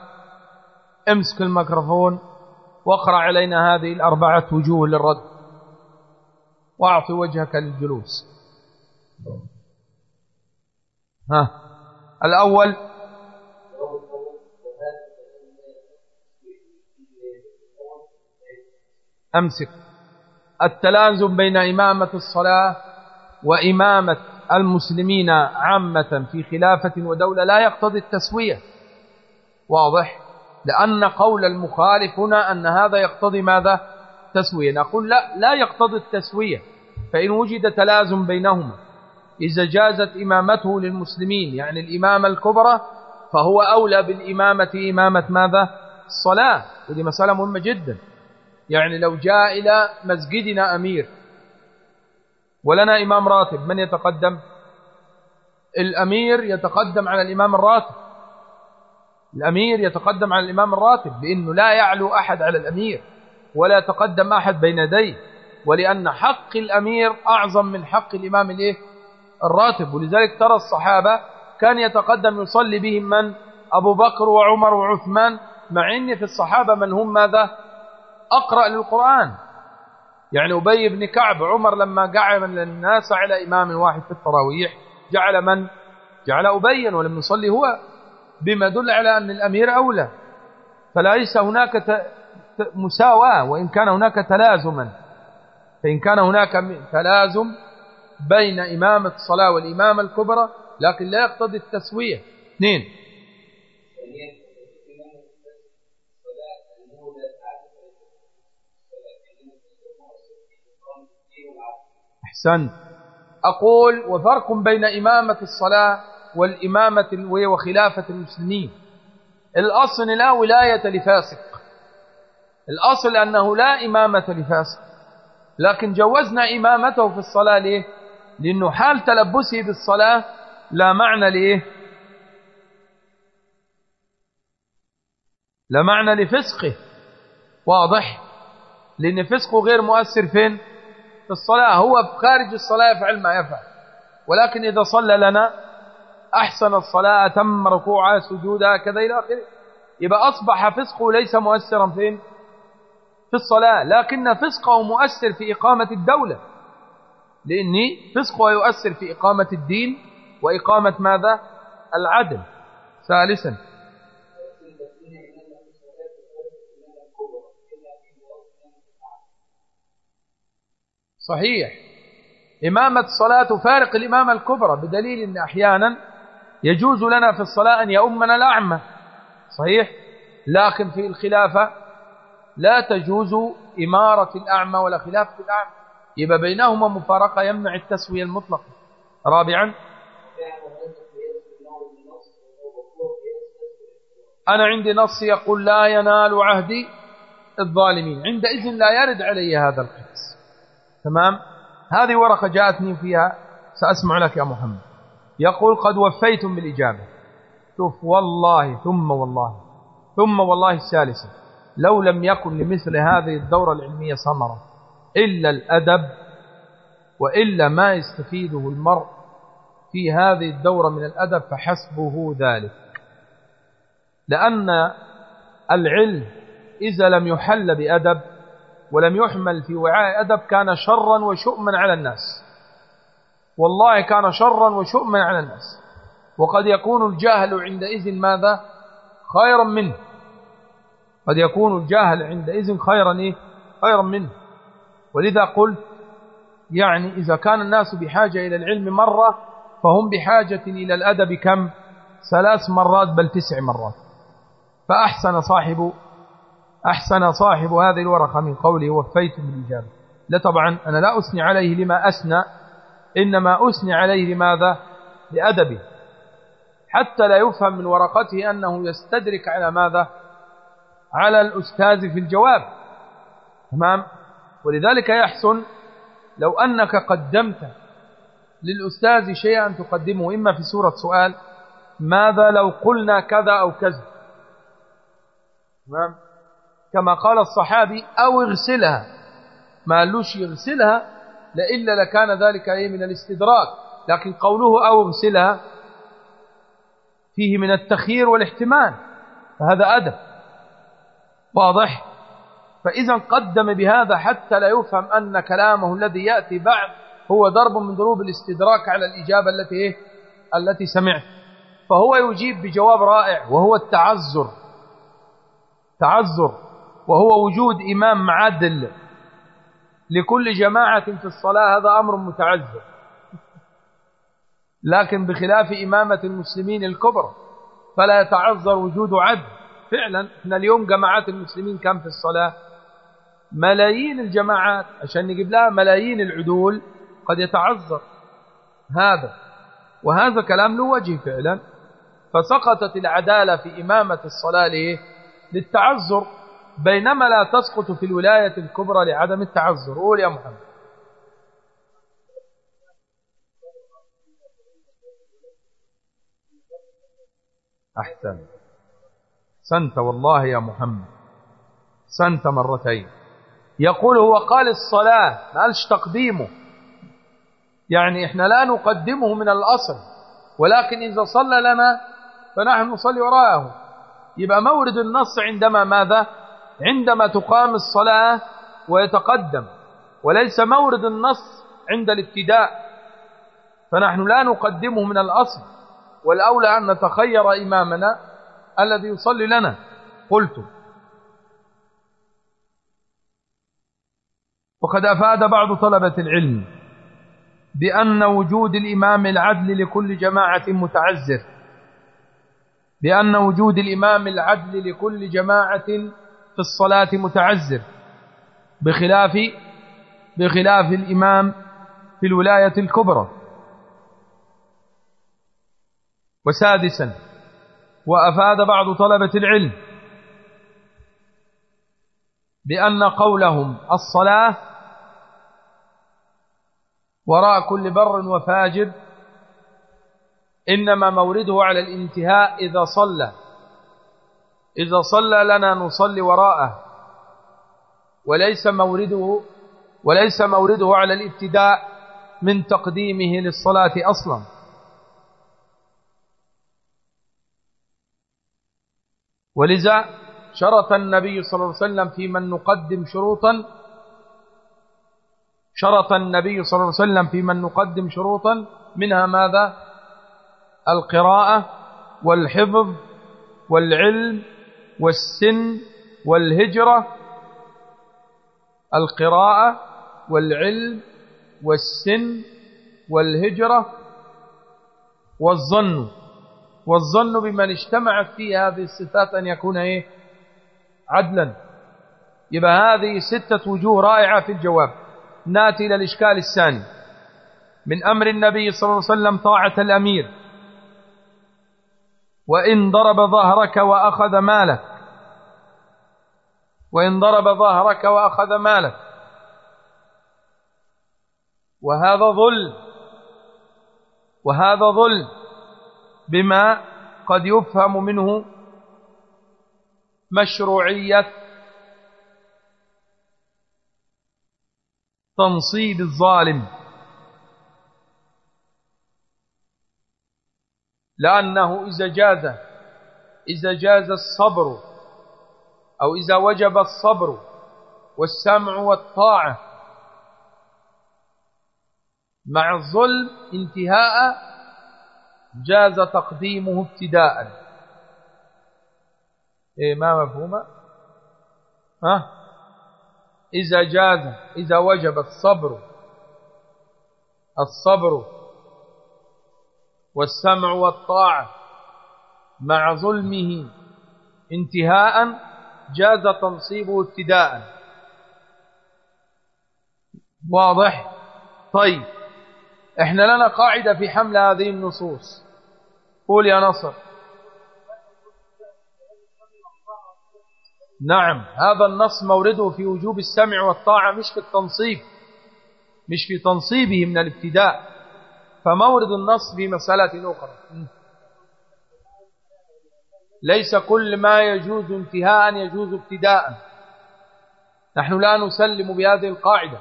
امسك الميكروفون واقرأ علينا هذه الأربعة وجوه للرد. وأعطي وجهك للجلوس. ها. الأول. أمسك. التلازم بين إمامة الصلاة وإمامة المسلمين عامة في خلافة ودولة لا يقتضي التسوية. واضح؟ لأن قول المخالف هنا أن هذا يقتضي ماذا؟ تسوية. نقول لا لا يقتضي التسوية. فإن وجد تلازم بينهما إذا جازت إمامته للمسلمين يعني الإمامة الكبرى فهو أولى بالإمامة. إمامة ماذا؟ الصلاة. ودي مسألة مهمة جدا. يعني لو جاء إلى مسجدنا أمير ولنا إمام راتب من يتقدم؟ الأمير يتقدم على الإمام الراتب. الأمير يتقدم على الإمام الراتب لأنه لا يعلو أحد على الأمير ولا يتقدم أحد بين يديه ولأن حق الأمير أعظم من حق الإمام الإيه؟ الراتب. ولذلك ترى الصحابة كان يتقدم يصلي بهم من؟ أبو بكر وعمر وعثمان مع أن في الصحابة من هم ماذا؟ أقرأ للقرآن. يعني أبي بن كعب عمر لما جعل الناس على إمام واحد في التراويح جعل من؟ جعل أبيا ولم يصلي هو. بما دل على أن الأمير أولى. فليس هناك مساواة وإن كان هناك تلازما. فإن كان هناك تلازم بين إمامة الصلاة والإمامة الكبرى لكن لا يقتضي التسوية. اثنين. أحسن أقول وفرق بين إمامة الصلاة والإمامة وخلافة المسلمين. الأصل لا ولاية لفاسق. الأصل أنه لا إمامة لفاسق. لكن جوزنا إمامته في الصلاة ليه؟ لأنه حال تلبسه بالصلاة لا معنى ليه لا معنى لفسقه. واضح؟ لأن فسقه غير مؤثر فين؟ في الصلاة. هو خارج الصلاة يفعل ما يفعل. ولكن إذا صلى لنا أحسن الصلاة تم ركوعها سجودها كذا إلى آخره. يبقى أصبح فسقه ليس مؤثرا فين؟ في الصلاة. لكن فسقه مؤثر في إقامة الدولة. لأني فسقه يؤثر في إقامة الدين وإقامة ماذا؟ العدل. ثالثا. صحيح. إمامة الصلاة تفارق الإمامة الكبرى بدليل أن أحيانا يجوز لنا في الصلاة أن يؤمنا الأعمى. صحيح؟ لكن في الخلافة لا تجوز إمارة الأعمى ولا خلافة الأعمى. يبقى بينهما مفارقة يمنع التسوية المطلقة. رابعا أنا عندي نص يقول لا ينال عهدي الظالمين. عندئذ لا يرد علي هذا القياس تمام؟ هذه ورقة جاءتني فيها سأسمع لك يا محمد. يقول قد وفيتم بالإجابة. شوف والله ثم والله ثم والله الثالثة. لو لم يكن لمثل هذه الدورة العلمية ثمرة. إلا الأدب وإلا ما يستفيده المرء في هذه الدورة من الأدب فحسبه ذلك. لأن العلم إذا لم يحل بأدب ولم يحمل في وعاء أدب كان شرا وشؤما على الناس. والله كان شرا وشؤما على الناس. وقد يكون الجاهل عندئذ ماذا؟ خيرا منه. قد يكون الجاهل عندئذ خيرا إيه؟ خيرا منه. ولذا قلت يعني إذا كان الناس بحاجة إلى العلم مرة فهم بحاجة إلى الأدب كم؟ ثلاث مرات بل تسع مرات. فأحسن صاحب أحسن صاحب هذه الورقة من قوله وفيت بالإجابة لا طبعا أنا لا أثني عليه لما أثنى إنما أثني عليه لماذا؟ لأدبه. حتى لا يفهم من ورقته أنه يستدرك على ماذا؟ على الأستاذ في الجواب. تمام؟ ولذلك يحسن لو أنك قدمت للأستاذ شيئا تقدمه إما في سورة سؤال ماذا لو قلنا كذا أو كذا؟ تمام؟ كما قال الصحابي أو اغسلها. ما قالوش يغسلها لإلا لكان ذلك أي من الاستدراك. لكن قوله أو اغسلها فيه من التخيير والاحتمال فهذا أدب. واضح؟ فإذا قدم بهذا حتى لا يفهم أن كلامه الذي يأتي بعد هو ضرب من ضروب الاستدراك على الإجابة التي إيه؟ التي سمعت. فهو يجيب بجواب رائع وهو التعذر. تعذر. وهو وجود إمام معدل لكل جماعة في الصلاة هذا أمر متعذر. لكن بخلاف إمامة المسلمين الكبرى فلا يتعذر وجود عدل. فعلا إحنا اليوم جماعات المسلمين كم في الصلاة؟ ملايين الجماعات عشان نجيب لها ملايين العدول قد يتعذر. هذا وهذا كلام له وجه فعلا. فسقطت العدالة في إمامة الصلاة؟ للتعذر بينما لا تسقط في الولاية الكبرى لعدم التعذر. قول يا محمد. أحسن. سنت والله يا محمد. سنت مرتين. يقول هو قال الصلاة ما قالش تقديمه. يعني إحنا لا نقدمه من الأصل ولكن إذا صلى لنا فنحن نصلي وراءه. يبقى مورد النص عندما ماذا؟ عندما تقام الصلاة ويتقدم وليس مورد النص عند الابتداء. فنحن لا نقدمه من الأصل والأولى أن نتخير إمامنا الذي يصلي لنا. قلت وقد أفاد بعض طلبة العلم بأن وجود الإمام العدل لكل جماعة متعذر بأن وجود الإمام العدل لكل جماعة في الصلاة متعذر بخلاف بخلاف الإمام في الولاية الكبرى. وسادسا وأفاد بعض طلبة العلم بأن قولهم الصلاة وراء كل بر وفاجر إنما مورده على الانتهاء إذا صلى. إذا صلى لنا نصلي وراءه وليس مورده وليس مورده على الابتداء من تقديمه للصلاة أصلا. ولذا شرط النبي صلى الله عليه وسلم في من نقدم شروطا شرط النبي صلى الله عليه وسلم في من نقدم شروطا منها ماذا؟ القراءة والحفظ والعلم والسن والهجرة القراءة والعلم والسن والهجرة والظن. والظن بمن اجتمعت فيه هذه الصفات أن يكون إيه؟ عدلا. يبقى هذه ستة وجوه رائعة في الجواب. ناتي إلى الإشكال الثاني. من أمر النبي صلى الله عليه وسلم طاعة الأمير. وإن ضرب ظهرك وأخذ مالك. وإن ضرب ظهرك وأخذ مالك. وهذا ظلم. وهذا ظلم. بما قد يفهم منه مشروعية تنصيب الظالم. لأنه إذا جاز إذا جاز الصبر أو إذا وجب الصبر والسمع والطاعة مع الظلم انتهاء جاز تقديمه ابتداء. إيه ما مفهومة؟ ها؟ إذا جاز إذا وجب الصبر الصبر والسمع والطاعة مع ظلمه انتهاء جاز تنصيبه ابتداء. واضح؟ طيب إحنا لنا قاعدة في حمل هذه النصوص. قول يا نصر. نعم هذا النص مورده في وجوب السمع والطاعة مش في التنصيب مش في تنصيبه من الابتداء فمورد النص في مسألة أخرى. ليس كل ما يجوز انتهاء يجوز ابتداء. نحن لا نسلم بهذه القاعدة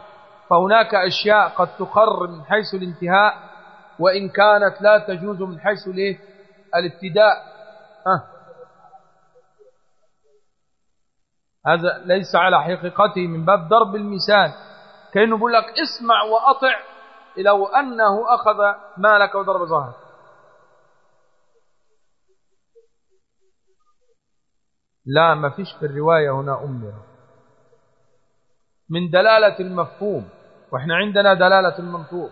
فهناك أشياء قد تقر من حيث الانتهاء وإن كانت لا تجوز من حيث الابتداء. ها هذا ليس على حقيقته من باب ضرب المثال. كأنه يقول لك اسمع وأطع لو أنه أخذ مالك وضرب ظهرك لا ما فيش في الرواية هنا أمر من دلالة المفهوم. وإحنا عندنا دلالة المنطوق.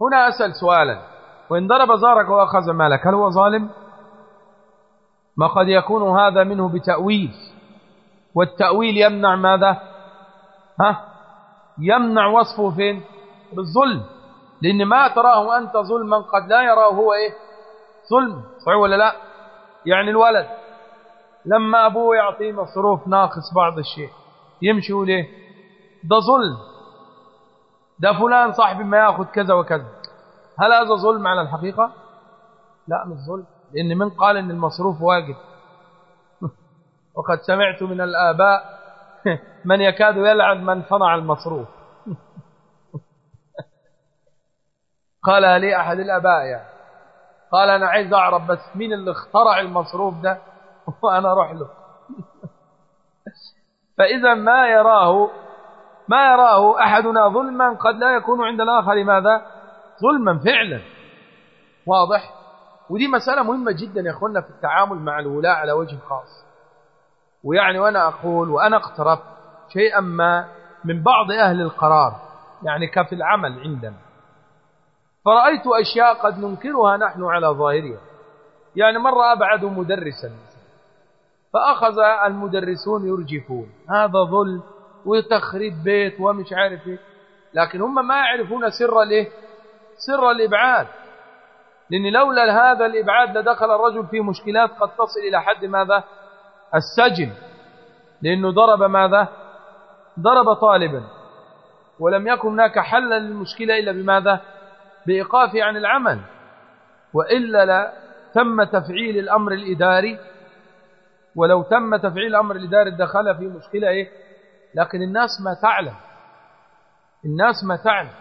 هنا أسأل سؤالا. وإن ضرب زارك وأخذ مالك هل هو ظالم؟ ما قد يكون هذا منه بتأويل. والتأويل يمنع ماذا؟ ها؟ يمنع وصفه فين؟ بالظلم. لأن ما تراه أنت ظلما قد لا يراه هو إيه؟ ظلم. صحيح ولا لا؟ يعني الولد لما أبوه يعطيه مصروف ناقص بعض الشيء يمشي ليه ده ظلم. ده فلان صاحبي ما ياخذ كذا وكذا. هل هذا ظلم على الحقيقة؟ لا مش ظلم لأن من قال أن المصروف واجب. وقد سمعت من الآباء من يكاد يلعن من صنع المصروف. قال لي أحد الأباء يعني. قال أنا عايز أعرف بس مين اللي اخترع المصروف ده؟ وأنا أروح له. فإذا ما يراه ما يراه أحدنا ظلما قد لا يكون عند الآخر. ماذا ظلما فعلا. واضح؟ ودي مسألة مهمة جدا يا أخوانا في التعامل مع الولاء على وجه خاص. ويعني وأنا أقول وأنا اقتربت شيئا ما من بعض أهل القرار يعني كفي العمل عندنا. فرأيت أشياء قد ننكرها نحن على ظاهرها. يعني مرة أبعد مدرسا فأخذ المدرسون يرجفون. هذا ظلم وتخريب بيت ومش عارف إيه. لكن هم ما يعرفون سر الإيه؟ سر الإبعاد. لأن لولا هذا الإبعاد لدخل الرجل في مشكلات قد تصل إلى حد ماذا؟ السجن. لأنه ضرب ماذا؟ ضرب طالبا. ولم يكن هناك حل للمشكلة إلا بماذا؟ بإيقافه عن العمل. وإلا لا تم تفعيل الأمر الإداري. ولو تم تفعيل الأمر الإداري دخل في مشكلة إيه؟ لكن الناس ما تعلم. الناس ما تعلم.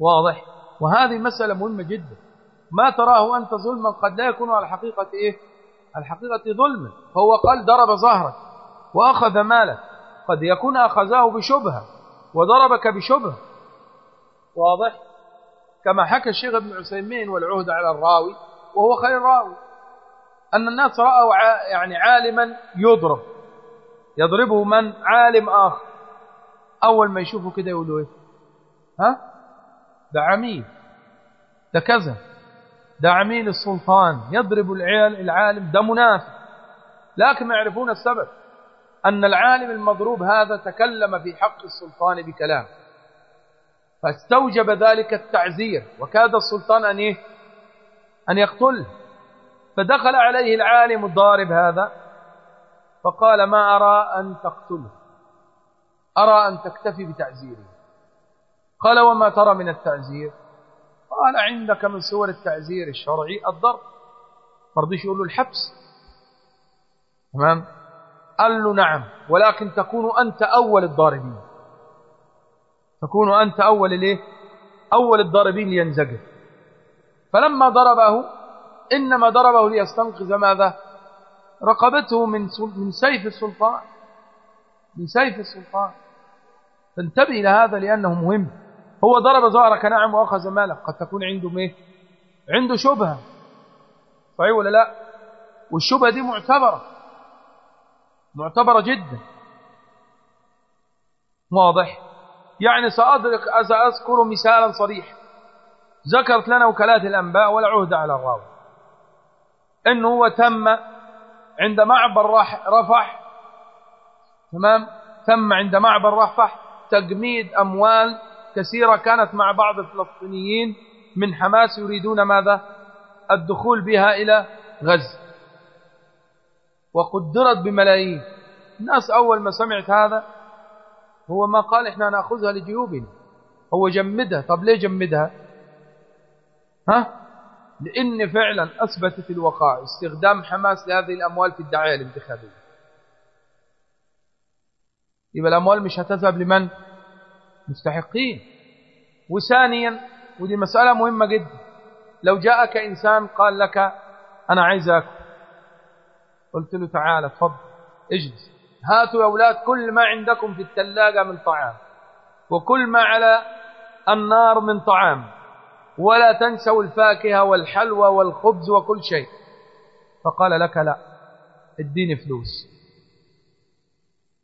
واضح؟ وهذه مسألة مهمة جدا. ما تراه أنت ظلما قد لا يكون على الحقيقة إيه؟ الحقيقة ظلما فهو قال ضرب ظهرك وأخذ مالك. قد يكون أخذه بشبهة وضربك بشبهة. واضح؟ كما حكى الشيخ ابن عثيمين والعهد على الراوي وهو خير راوي. أن الناس رأوا يعني عالما يضرب. يضربه من عالم آخر. أول ما يشوفوا كده يقولوا إيه؟ ها؟ ده عميل. ده كذا. ده عميل السلطان. يضرب العيال العالم. ده منافق. لكن يعرفون السبب. أن العالم المضروب هذا تكلم في حق السلطان بكلام. فاستوجب ذلك التعزير وكاد السلطان أن, إيه؟ أن يقتله. فدخل عليه العالم الضارب هذا. فقال ما أرى أن تقتله؟ أرى أن تكتفي بتعزيره قال وما ترى من التعزير؟ قال عندك من صور التعزير الشرعي الضرب. مرضيش يقول له الحبس. تمام؟ قال له نعم ولكن تكون أنت أول الضاربين. تكون أنت أول الإيه؟ أول الضاربين لينزجر فلما ضربه إنما ضربه ليستنقذ ماذا؟ رقبته من من سيف السلطان من سيف السلطان. فانتبه إلى هذا لأنه مهم. هو ضرب ظهرك نعم وأخذ مالك قد تكون عنده ميه عنده شبهة. صحيح ولا لا؟ والشبهة دي معتبرة. معتبرة جدا. واضح. يعني سأدرك سأذكر مثالا صريحا ذكرت لنا وكالات الأنباء ولا عهد على الراوي. أنه هو تم عند معبر رفح تمام؟ تم عند معبر رفح تجميد أموال كثيرة كانت مع بعض الفلسطينيين من حماس يريدون ماذا؟ الدخول بها إلى غزة. وقدرت بملايين. الناس أول ما سمعت هذا هو ما قال إحنا نأخذها لجيوبنا. هو جمدها. طب ليه جمدها؟ ها؟ لأن فعلا أثبتت الوقائع استخدام حماس لهذه الأموال في الدعاية الانتخابية. يبقى الأموال مش هتذهب لمن؟ مستحقين. وثانيا ودي مسألة مهمة جدا. لو جاءك إنسان قال لك أنا عايز أكل. قلت له تعالى تفضل اجلس. هاتوا يا أولاد كل ما عندكم في الثلاجة من طعام وكل ما على النار من طعام. ولا تنسوا الفاكهة والحلوى والخبز وكل شيء. فقال لك لا اديني فلوس.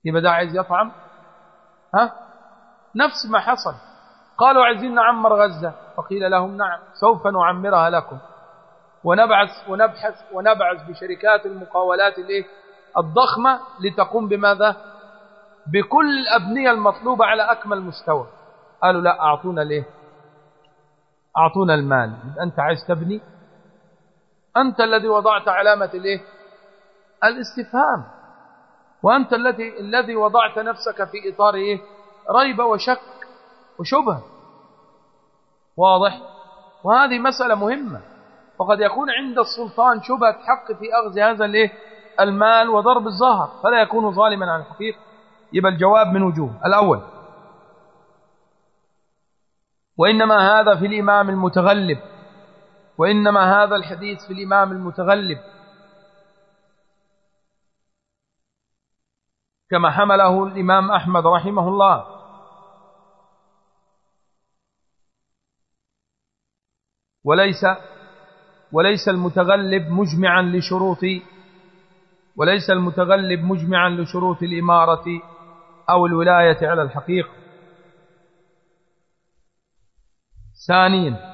يبقى ده عايز يطعم؟ ها؟ نفس ما حصل. قالوا عايزين نعمر غزة. فقيل لهم نعم سوف نعمرها لكم. ونبعث ونبحث ونبعث بشركات المقاولات الإيه؟ الضخمة لتقوم بماذا؟ بكل الأبنية المطلوبة على أكمل مستوى. قالوا لا أعطونا ليه أعطونا المال. أنت عايز تبني؟ أنت الذي وضعت علامة الإيه؟ الاستفهام. وأنت الذي الذي وضعت نفسك في إطار إيه؟ ريب وشك وشبهة واضح؟ وهذه مسألة مهمة. وقد يكون عند السلطان شبهة حق في أخذ هذا الإيه؟ المال وضرب الظهر. فلا يكون ظالما عن الحقيقة. يبقى الجواب من وجوه. الأول وإنما هذا في الإمام المتغلب وإنما هذا الحديث في الإمام المتغلب. كما حمله الإمام أحمد رحمه الله. وليس وليس المتغلب مجمعا لشروط وليس المتغلب مجمعا لشروط الإمارة أو الولاية على الحقيقة. ثانيا.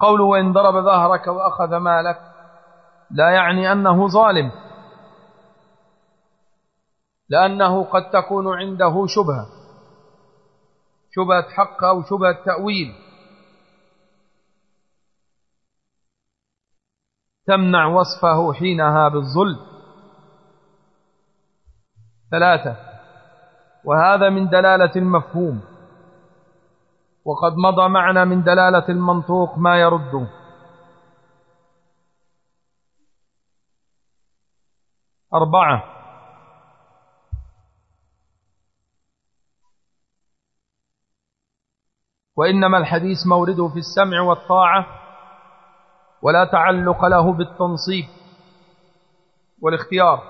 قوله وإن ضرب ظهرك وأخذ مالك لا يعني أنه ظالم لأنه قد تكون عنده شبهة شبهة حق أو شبهة تأويل. تمنع وصفه حينها بالظلم. ثلاثة. وهذا من دلالة المفهوم. وقد مضى معنا من دلالة المنطوق ما يرده. أربعة. وإنما الحديث مورده في السمع والطاعة ولا تعلق له بالتنصيب والاختيار.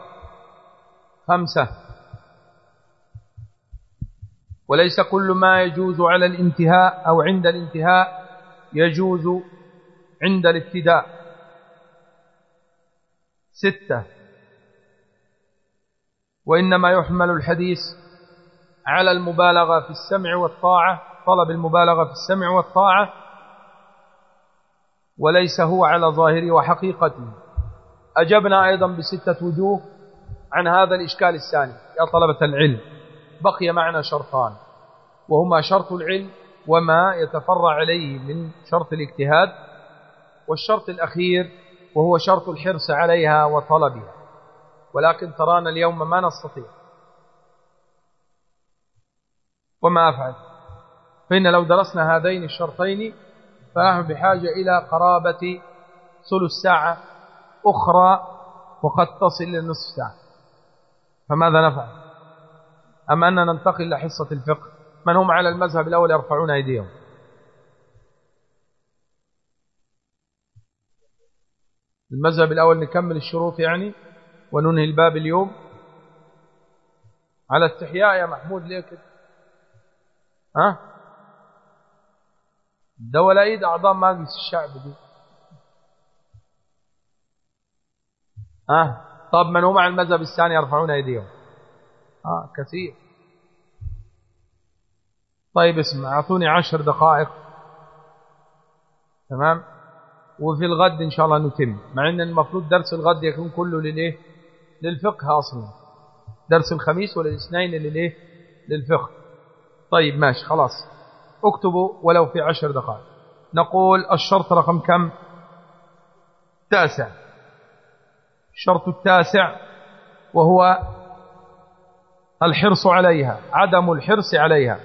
خمسة. وليس كل ما يجوز على الانتهاء أو عند الانتهاء يجوز عند الابتداء. ستة. وإنما يحمل الحديث على المبالغة في السمع والطاعة طلب المبالغة في السمع والطاعة وليس هو على ظاهره وحقيقته. أجبنا أيضا بستة وجوه عن هذا الإشكال الثاني يا طلبة العلم. بقي معنا شرطان وهما شرط العلم وما يتفرع عليه من شرط الاجتهاد والشرط الأخير وهو شرط الحرص عليها وطلبها. ولكن ترانا اليوم ما نستطيع. وما أفعل. فإن لو درسنا هذين الشرطين فنحن بحاجة إلى قرابة ثلث ساعة أخرى وقد تصل إلى نصف ساعة. فماذا نفعل؟ أم أننا ننتقل إلى حصة الفقه؟ من هم على المذهب الأول يرفعون أيديهم؟ المذهب الأول نكمل الشروط يعني وننهي الباب اليوم. على استحياء يا محمود ليه كده؟ ها؟ ده ولا إيد أعضاء مجلس الشعب دي. ها؟ طب من هم على المذهب الثاني يرفعون أيديهم؟ آه كثير. طيب اسمع أعطوني عشر دقائق. تمام؟ وفي الغد إن شاء الله نتم. مع إن المفروض درس الغد يكون كله للإيه؟ للفقه أصلا. درس الخميس والاثنين للإيه؟ للفقه. طيب ماشي خلاص. اكتبوا ولو في عشر دقائق. نقول الشرط رقم كم؟ تاسع. الشرط التاسع وهو الحرص عليها عدم الحرص عليها.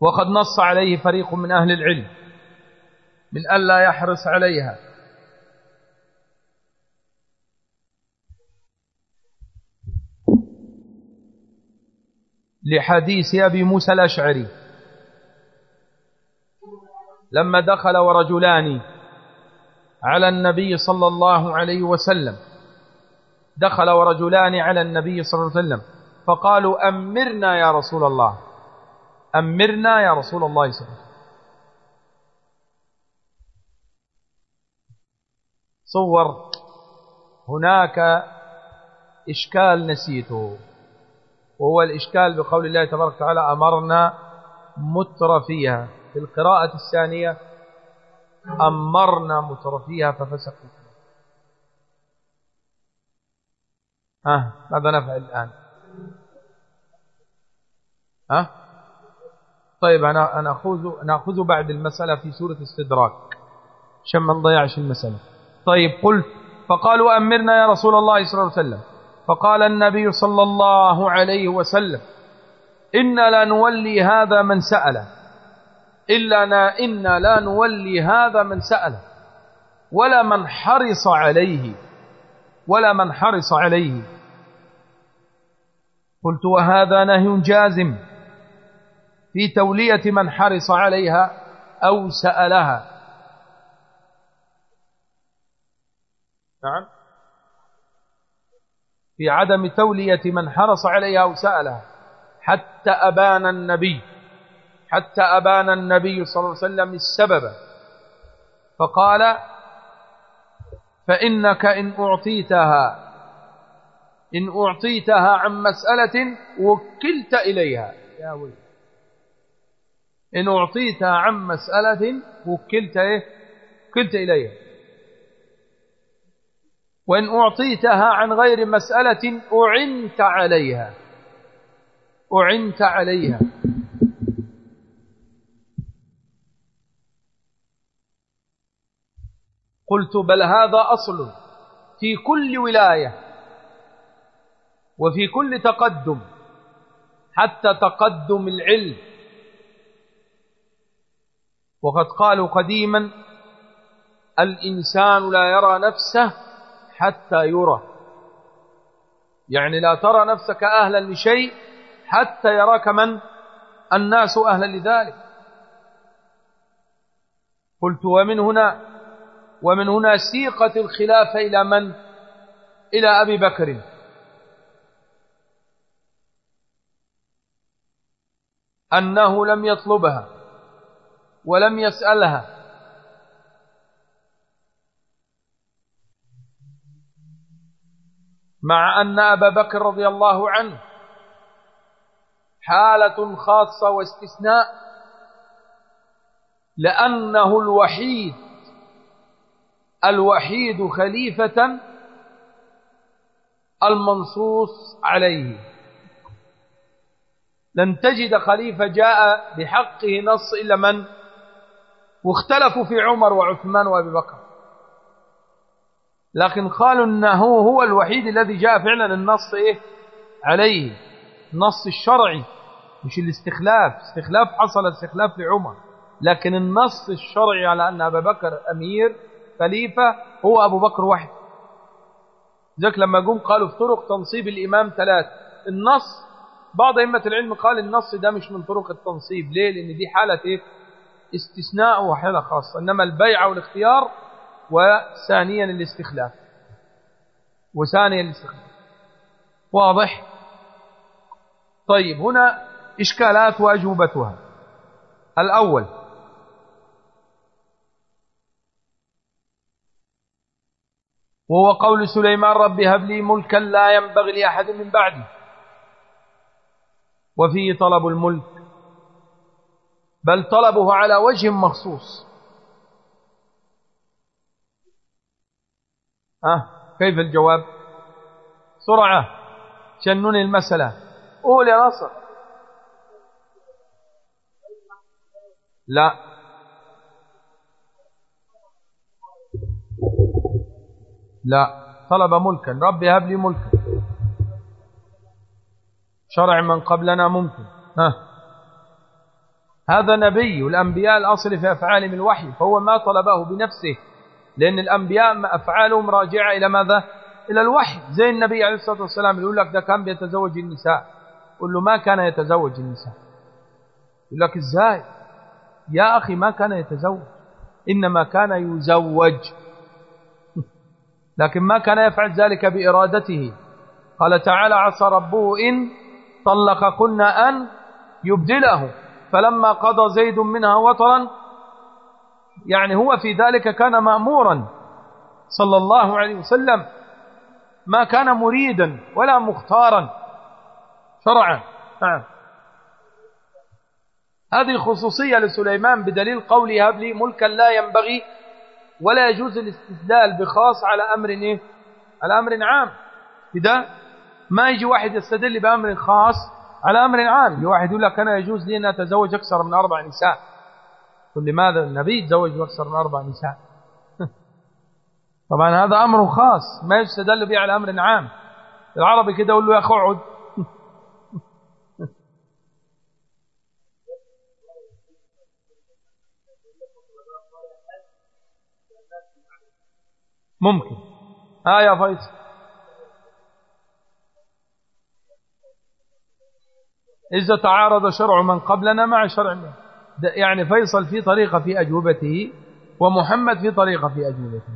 وقد نص عليه فريق من أهل العلم من ألا يحرص عليها. لحديث أبي موسى الأشعري. لما دخل ورجلان على النبي صلى الله عليه وسلم دخل ورجلان على النبي صلى الله عليه وسلم فقالوا أمرنا يا رسول الله أمرنا يا رسول الله صلى الله عليه وسلم. صور هناك إشكال نسيته وهو الإشكال بقول الله تبارك وتعالى أمرنا مترفيها. في القراءة الثانية أمرنا مترفيها ففسقوا ها ماذا نفعل الآن؟ ها؟ طيب أنا نأخذ نأخذ بعد المسألة في سورة استدراك عشان ما نضيعش المسألة. طيب قلت فقالوا أمرنا يا رسول الله صلى الله عليه وسلم. فقال النبي صلى الله عليه وسلم إنا لا نولي هذا من سأل. إلا نا إنا لا نولي هذا من سأل. ولا من حرص عليه. ولا من حرص عليه. قلت وهذا نهي جازم في تولية من حرص عليها أو سألها. نعم. في عدم تولية من حرص عليها أو سألها. حتى أبان النبي. حتى أبان النبي صلى الله عليه وسلم السبب. فقال فإنك إن أعطيتها إن أعطيتها عن مسألة وكلت إليها. يا ويل إن أعطيتها عن مسألة وكلت إيه؟ كلت إليها. وإن أعطيتها عن غير مسألة أعنت عليها. أعنت عليها. قلت بل هذا أصل في كل ولاية وفي كل تقدم حتى تقدم العلم. وقد قالوا قديما الإنسان لا يرى نفسه حتى يرى. يعني لا ترى نفسك أهلا لشيء حتى يراك من؟ الناس أهلا لذلك. قلت ومن هنا ومن هنا سيقة الخلافة إلى من؟ إلى أبي بكر. أنه لم يطلبها ولم يسألها. مع أن أبا بكر رضي الله عنه حالة خاصة واستثناء لأنه الوحيد الوحيد خليفة المنصوص عليه. لن تجد خليفة جاء بحقه نص إلا من واختلفوا في عمر وعثمان وأبي بكر. لكن قالوا أنه هو الوحيد الذي جاء فعلا النص إيه؟ عليه. النص الشرعي مش الاستخلاف. استخلاف حصل استخلاف لعمر. لكن النص الشرعي على أن أبا بكر أمير خليفة هو أبو بكر واحد. ذلك لما قوم قالوا في طرق تنصيب الإمام ثلاث. النص بعض أئمة العلم قال النص ده مش من طرق التنصيب. ليه؟ لأن دي حالة إيه؟ استثناء وحالة خاصة. إنما البيع والاختيار وثانيا الاستخلاف. وثانيا الاستخلاف. واضح؟ طيب هنا إشكالات وأجوبتها. الأول وهو قول سليمان رب هب لي ملكا لا ينبغي لأحد من بعدي. وفيه طلب الملك بل طلبه على وجه مخصوص. أه كيف الجواب؟ سرعة شنوني المسألة. قول يا نصر لا. لا. طلب ملكا. ربي هب لي ملكا. شرع من قبلنا ممكن. ها. هذا نبي والأنبياء الأصل في أفعالهم الوحي فهو ما طلبه بنفسه لأن الأنبياء أفعالهم راجعة إلى ماذا؟ إلى الوحي. زي النبي عليه الصلاة والسلام يقول لك ده كان بيتزوج النساء. قل له ما كان يتزوج النساء. يقول لك إزاي؟ يا أخي ما كان يتزوج. إنما كان يزوج. لكن ما كان يفعل ذلك بإرادته. قال تعالى عصى ربه إن طلقكن أن يبدله. فلما قضى زيد منها وطرا يعني هو في ذلك كان مأمورا. صلى الله عليه وسلم ما كان مريدا ولا مختارا. شرعا. نعم. هذه خصوصية لسليمان بدليل قوله هب لي ملكا لا ينبغي ولا يجوز الاستدلال بخاص على أمر إيه؟ على أمر عام. إذا ما يجي واحد يستدل بأمر خاص على أمر عام. يجي واحد يقول لك أنا يجوز لي أن أتزوج أكثر من أربع نساء. قل لماذا النبي يتزوج أكثر من أربع نساء؟ طبعا هذا أمر خاص. ما يستدل به على أمر عام. العربي كده يقول له يا أخي اقعد. ممكن. ها يا فيصل. إذا تعارض شرع من قبلنا مع شرع يعني فيصل في طريقة في أجوبته ومحمد في طريقة في أجوبته.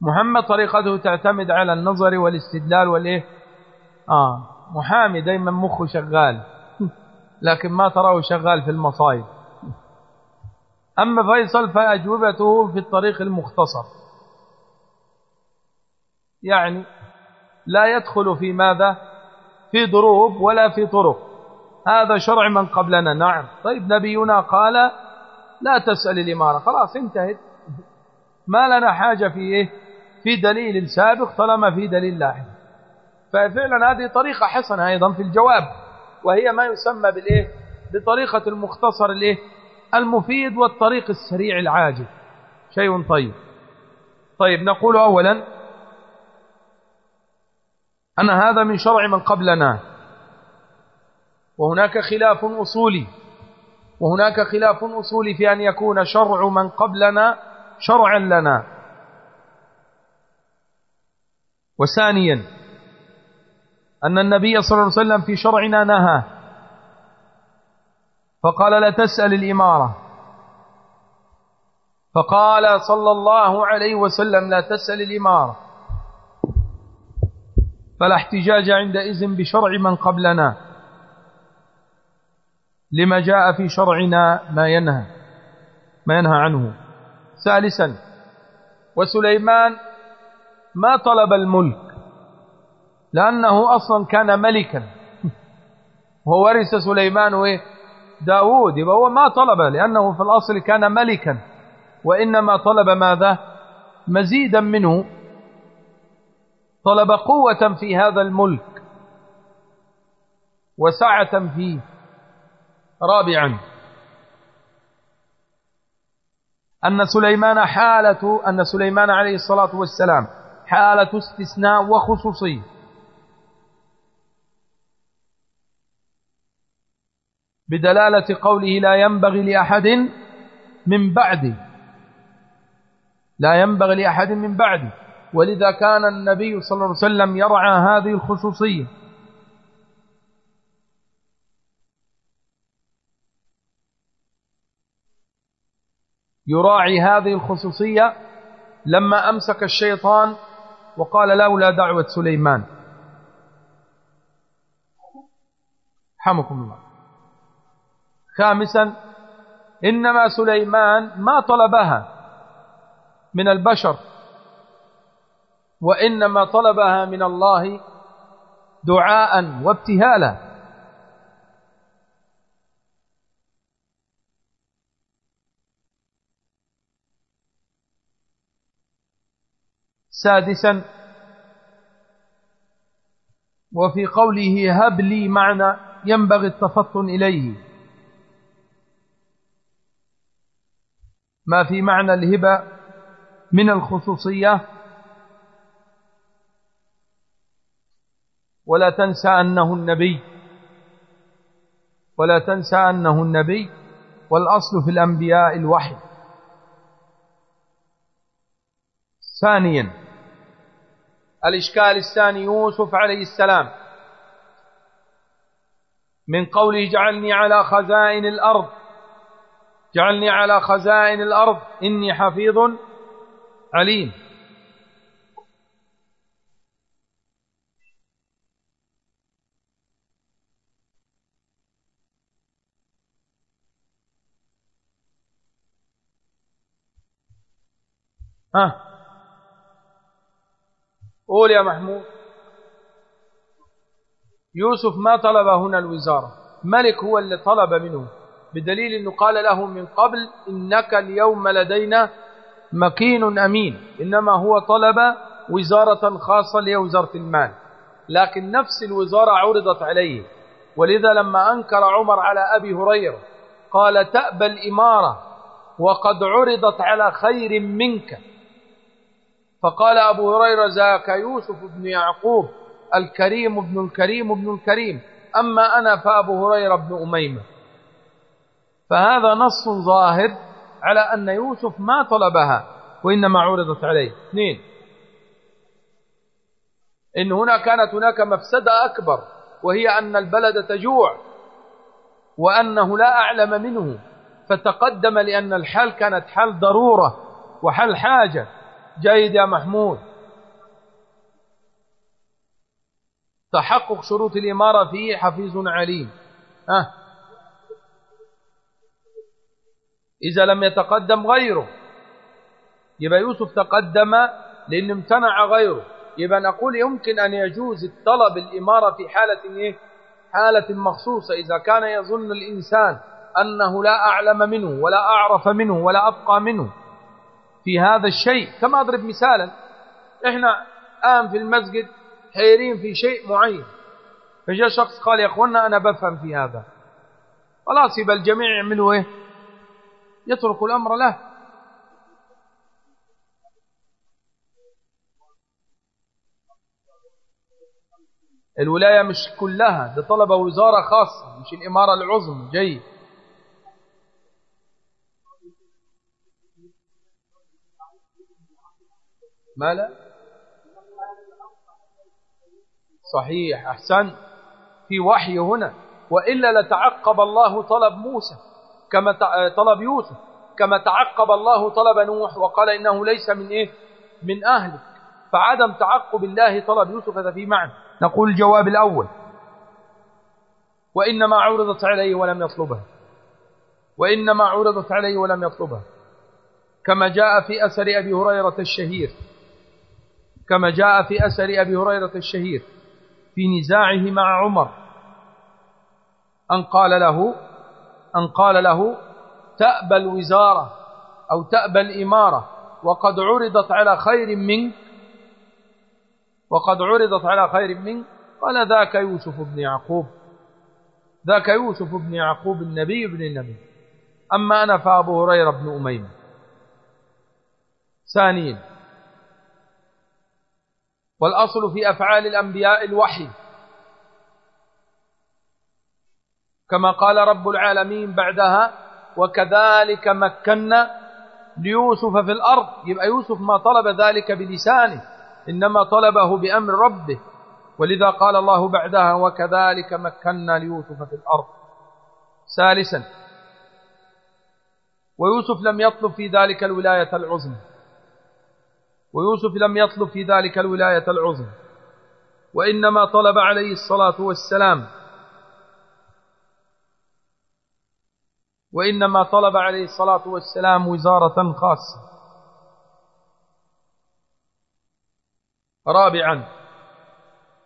محمد طريقته تعتمد على النظر والاستدلال والإيه؟ آه. محامي دايما مخه شغال. لكن ما تراه شغال في المصايب. أما فيصل فأجوبته في الطريق المختصر. يعني لا يدخل في ماذا؟ في ضروب ولا في طرق. هذا شرع من قبلنا نعم. طيب نبينا قال لا تسأل الإمارة. خلاص انتهت. ما لنا حاجة في إيه؟ في دليل سابق طالما في دليل لاحق. ففعلا هذه طريقة حسنة أيضا في الجواب وهي ما يسمى بالإيه؟ بطريقة المختصر الإيه؟ المفيد والطريق السريع العاجل. شيء طيب. طيب نقول أولا أن هذا من شرع من قبلنا. وهناك خلاف أصولي. وهناك خلاف أصولي في أن يكون شرع من قبلنا شرعا لنا. وثانيا أن النبي صلى الله عليه وسلم في شرعنا نهى. فقال لا تسأل الإمارة. فقال صلى الله عليه وسلم لا تسأل الإمارة. فلا احتجاج عندئذ بشرع من قبلنا. لما جاء في شرعنا ما ينهى ما ينهى عنه. ثالثا وسليمان ما طلب الملك لأنه أصلا كان ملكا. وورث سليمان؟ داود يبقى هو ما طلب لأنه في الأصل كان ملكا. وإنما طلب ماذا؟ مزيدا منه. طلب قوة في هذا الملك وسعة فيه. رابعا أن سليمان حالة أن سليمان عليه الصلاة والسلام حالة استثناء وخصوصية بدلالة قوله لا ينبغي لأحد من بعدي لا ينبغي لأحد من بعدي. ولذا كان النبي صلى الله عليه وسلم يرعى هذه الخصوصية. يراعي هذه الخصوصية لما أمسك الشيطان وقال لولا دعوة سليمان. حمكم الله. خامسا إنما سليمان ما طلبها من البشر وإنما طلبها من الله دعاء وابتهالا. سادسا وفي قوله هب لي معنى ينبغي التفطن إليه. ما في معنى الهبة من الخصوصية؟ ولا تنسى أنه النبي. ولا تنسى أنه النبي. والأصل في الأنبياء الوحي. ثانيا الإشكال الثاني يوسف عليه السلام. من قوله جعلني على خزائن الأرض. جعلني على خزائن الأرض. إني حفيظ عليم. ها. قول يا محمود. يوسف ما طلب هنا الوزارة. ملك هو اللي طلب منه. بدليل أنه قال له من قبل إنك اليوم لدينا مكين أمين. إنما هو طلب وزارة خاصة لوزارة المال. لكن نفس الوزارة عرضت عليه. ولذا لما أنكر عمر على أبي هريرة قال تأبى الإمارة وقد عرضت على خير منك. فقال أبو هريرة ذاك يوسف بن يعقوب الكريم ابن الكريم ابن الكريم. أما أنا فأبو هريرة بن أميمة. فهذا نص ظاهر على أن يوسف ما طلبها وإنما عرضت عليه. اثنين. إن هنا كانت هناك مفسدة أكبر وهي أن البلد تجوع وأنه لا أعلم منه. فتقدم لأن الحال كانت حال ضرورة وحال حاجة. جيد يا محمود. تحقق شروط الإمارة فيه حفيظ عليم. أه إذا لم يتقدم غيره. يبقى يوسف تقدم لأن امتنع غيره. يبقى نقول يمكن أن يجوز الطلب الإمارة في حالة إيه؟ حالة مخصوصة. إذا كان يظن الإنسان أنه لا أعلم منه ولا أعرف منه ولا أبقى منه. في هذا الشيء. كما أضرب مثالا إحنا الآن في المسجد حيرين في شيء معين. فجاء شخص قال يا أخوانا أنا بفهم في هذا. خلاص يبقى الجميع يعملوا إيه؟ يترك الأمر له. الولاية مش كلها ده طلب وزارة خاصة مش الإمارة العظمى. جيد. ما لا؟ صحيح أحسن. في وحي هنا. وإلا لتعقب الله طلب موسى كما طلب يوسف كما تعقب الله طلب نوح وقال إنه ليس من إيه؟ من أهلك. فعدم تعقب الله طلب يوسف هذا في معنى. نقول الجواب الأول. وإنما عرضت عليه ولم يطلبها. وإنما عرضت عليه ولم يطلبها. كما جاء في أثر أبي هريرة الشهير. كما جاء في أثر أبي هريرة الشهير في نزاعه مع عمر أن قال له أن قال له تأبى الوزارة أو تأبى الإمارة وقد عرضت على خير منك وقد عرضت على خير منك. قال ذاك يوسف بن يعقوب ذاك يوسف بن يعقوب النبي بن النبي. أما أنا فأبو هريرة بن أميمة ثانيا والأصل في أفعال الأنبياء الوحي. كما قال رب العالمين بعدها وكذلك مكنا ليوسف في الأرض. يبقى يوسف ما طلب ذلك بلسانه إنما طلبه بأمر ربه. ولذا قال الله بعدها وكذلك مكنا ليوسف في الأرض. ثالثا ويوسف لم يطلب في ذلك الولاية العظمى. ويوسف لم يطلب في ذلك الولاية العظمى وإنما طلب عليه الصلاة والسلام. وإنما طلب عليه الصلاة والسلام وزارة خاصة. رابعا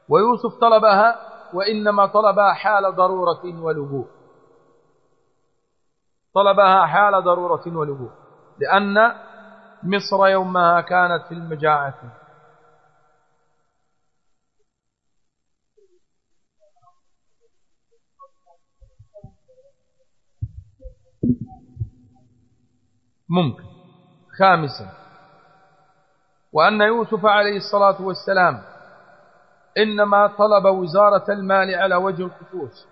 ويوسف طلبها وإنما طلبها حال ضرورة ولجوء. طلبها حال ضرورة ولجوء لأن مصر يومها كانت في المجاعة. ممكن. خامسا. وأن يوسف عليه الصلاة والسلام إنما طلب وزارة المال على وجه الخصوص.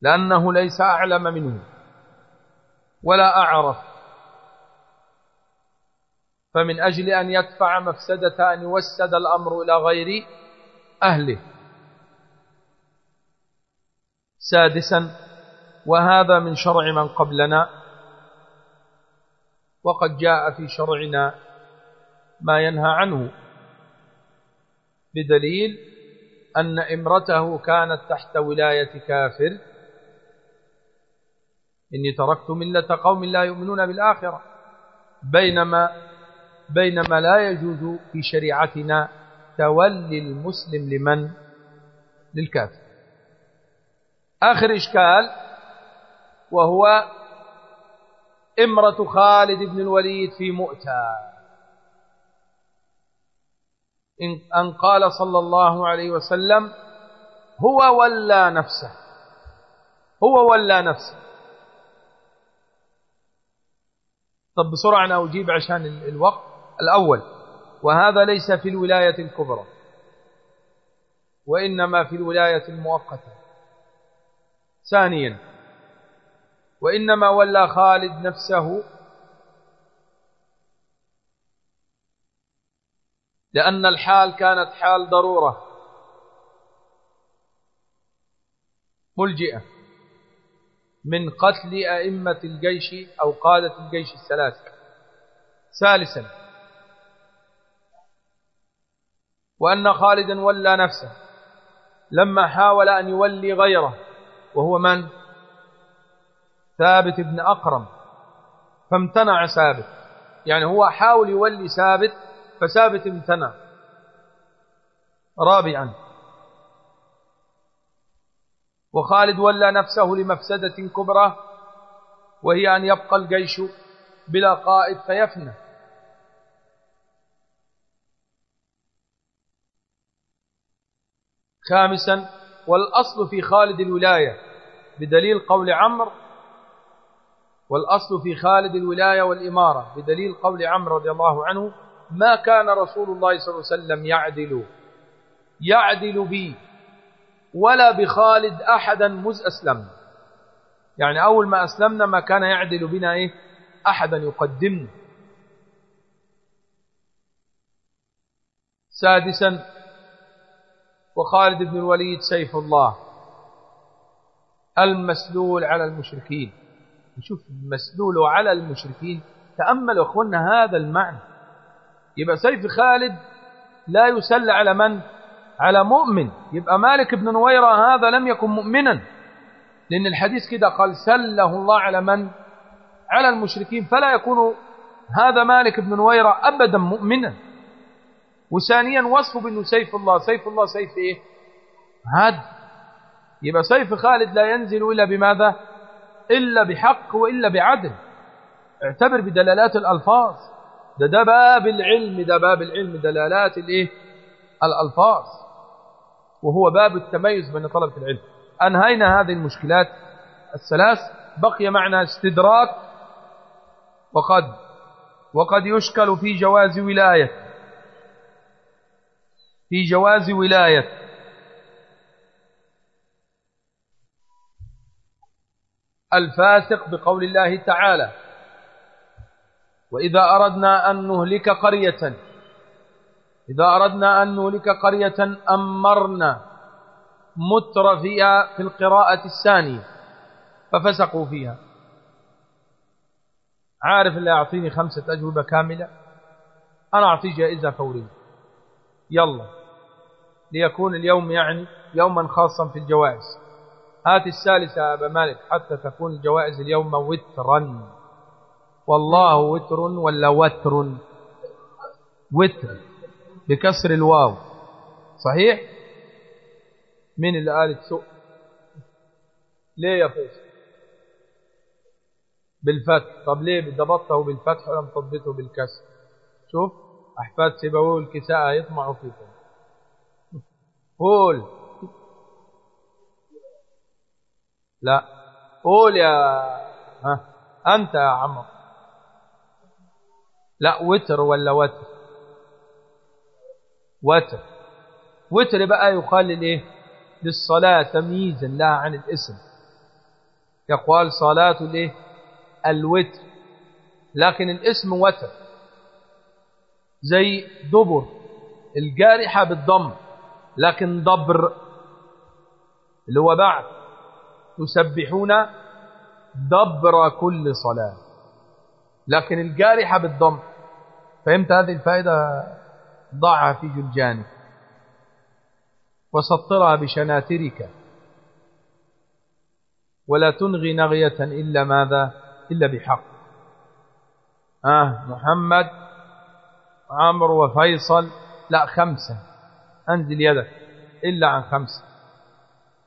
لأنه ليس أعلم منه ولا أعرف فمن أجل أن يدفع مفسدة أن يوسد الأمر إلى غير أهله. سادسا وهذا من شرع من قبلنا وقد جاء في شرعنا ما ينهى عنه بدليل أن إمرته كانت تحت ولاية كافر. إني تركت ملة قوم لا يؤمنون بالآخرة بينما بينما لا يجوز في شريعتنا تولي المسلم لمن؟ للكافر. آخر إشكال وهو امرة خالد بن الوليد في مؤتى أن قال صلى الله عليه وسلم هو ولا نفسه. هو ولا نفسه. طب بسرعة أنا أجيب عشان الوقت. الأول وهذا ليس في الولاية الكبرى وإنما في الولاية المؤقتة. ثانيا وإنما ولى خالد نفسه لأن الحال كانت حال ضرورة ملجئة من قتل أئمة الجيش أو قادة الجيش الثلاثة ثالثا وأن خالدا ولى نفسه لما حاول أن يولي غيره وهو من؟ ثابت بن أقرم. فامتنع ثابت. يعني هو حاول يولي ثابت فثابت امتنع. رابعا. وخالد ولى نفسه لمفسدة كبرى وهي أن يبقى الجيش بلا قائد فيفنى. خامسا والأصل في خالد الولاية بدليل قول عمرو والأصل في خالد الولاية والإمارة بدليل قول عمرو رضي الله عنه ما كان رسول الله صلى الله عليه وسلم يعدل يعدل بي ولا بخالد أحدا مذ أسلمنا يعني أول ما أسلمنا ما كان يعدل بنا إيه؟ أحدا يقدمنا. سادسا وخالد بن الوليد سيف الله المسلول على المشركين. نشوف المسلول على المشركين. تأملوا أخوانا هذا المعنى. يبقى سيف خالد لا يسل على من؟ على مؤمن. يبقى مالك بن نويرة هذا لم يكن مؤمنا. لأن الحديث كده قال سله الله على من؟ على المشركين. فلا يكون هذا مالك بن نويرة أبدا مؤمنا. وثانيا وصفه بأنه سيف الله. سيف الله سيف إيه؟ هاد. يبقى سيف خالد لا ينزل إلا بماذا؟ إلا بحق وإلا بعدل. اعتبر بدلالات الألفاظ. ده ده باب العلم ده باب العلم دلالات الإيه؟ الألفاظ. وهو باب التميز بين طلبة العلم. أنهينا هذه المشكلات الثلاث. بقي معنا استدراك وقد. وقد يشكل في جواز ولاية. في جواز ولاية. الفاسق بقول الله تعالى وإذا أردنا أن نهلك قرية إذا أردنا أن نهلك قرية أمرنا متر فيها في القراءة الثانية ففسقوا فيها. عارف اللي أعطيني خمسة أجوبة كاملة؟ أنا أعطيه جائزة فورية. يلا. ليكون اليوم يعني يوما خاصا في الجوائز هات الثالثة يا أبا مالك حتى تكون الجوائز اليوم وترا. والله وتر ولا وتر؟ وتر بكسر الواو. صحيح؟ مين اللي قال سوء؟ ليه يا فوز؟ بالفتح. طب ليه ضبطته بالفتح ولم تضبطه بالكسر؟ شوف أحفاد سيبويه الكساء يطمع فيكم. قول. لا. قول يا ها. أنت يا عمر لا وتر ولا وتر؟ وتر. وتر بقى يقال للايه للصلاة تمييزا لا عن الاسم. يقال صلاة الإيه؟ الوتر. لكن الاسم وتر. زي دبر. الجارحة بالضم. لكن ضبر اللي هو بعد تسبحون دبر كل صلاة. لكن الجارحة بالضم. فهمت هذه الفائدة؟ ضعها في جلجانك. وسطرها بشناترك. ولا تنغي نغية إلا ماذا؟ إلا بحق. آه محمد عمرو وفيصل. لا خمسة. أنزل يدك إلا عن خمسة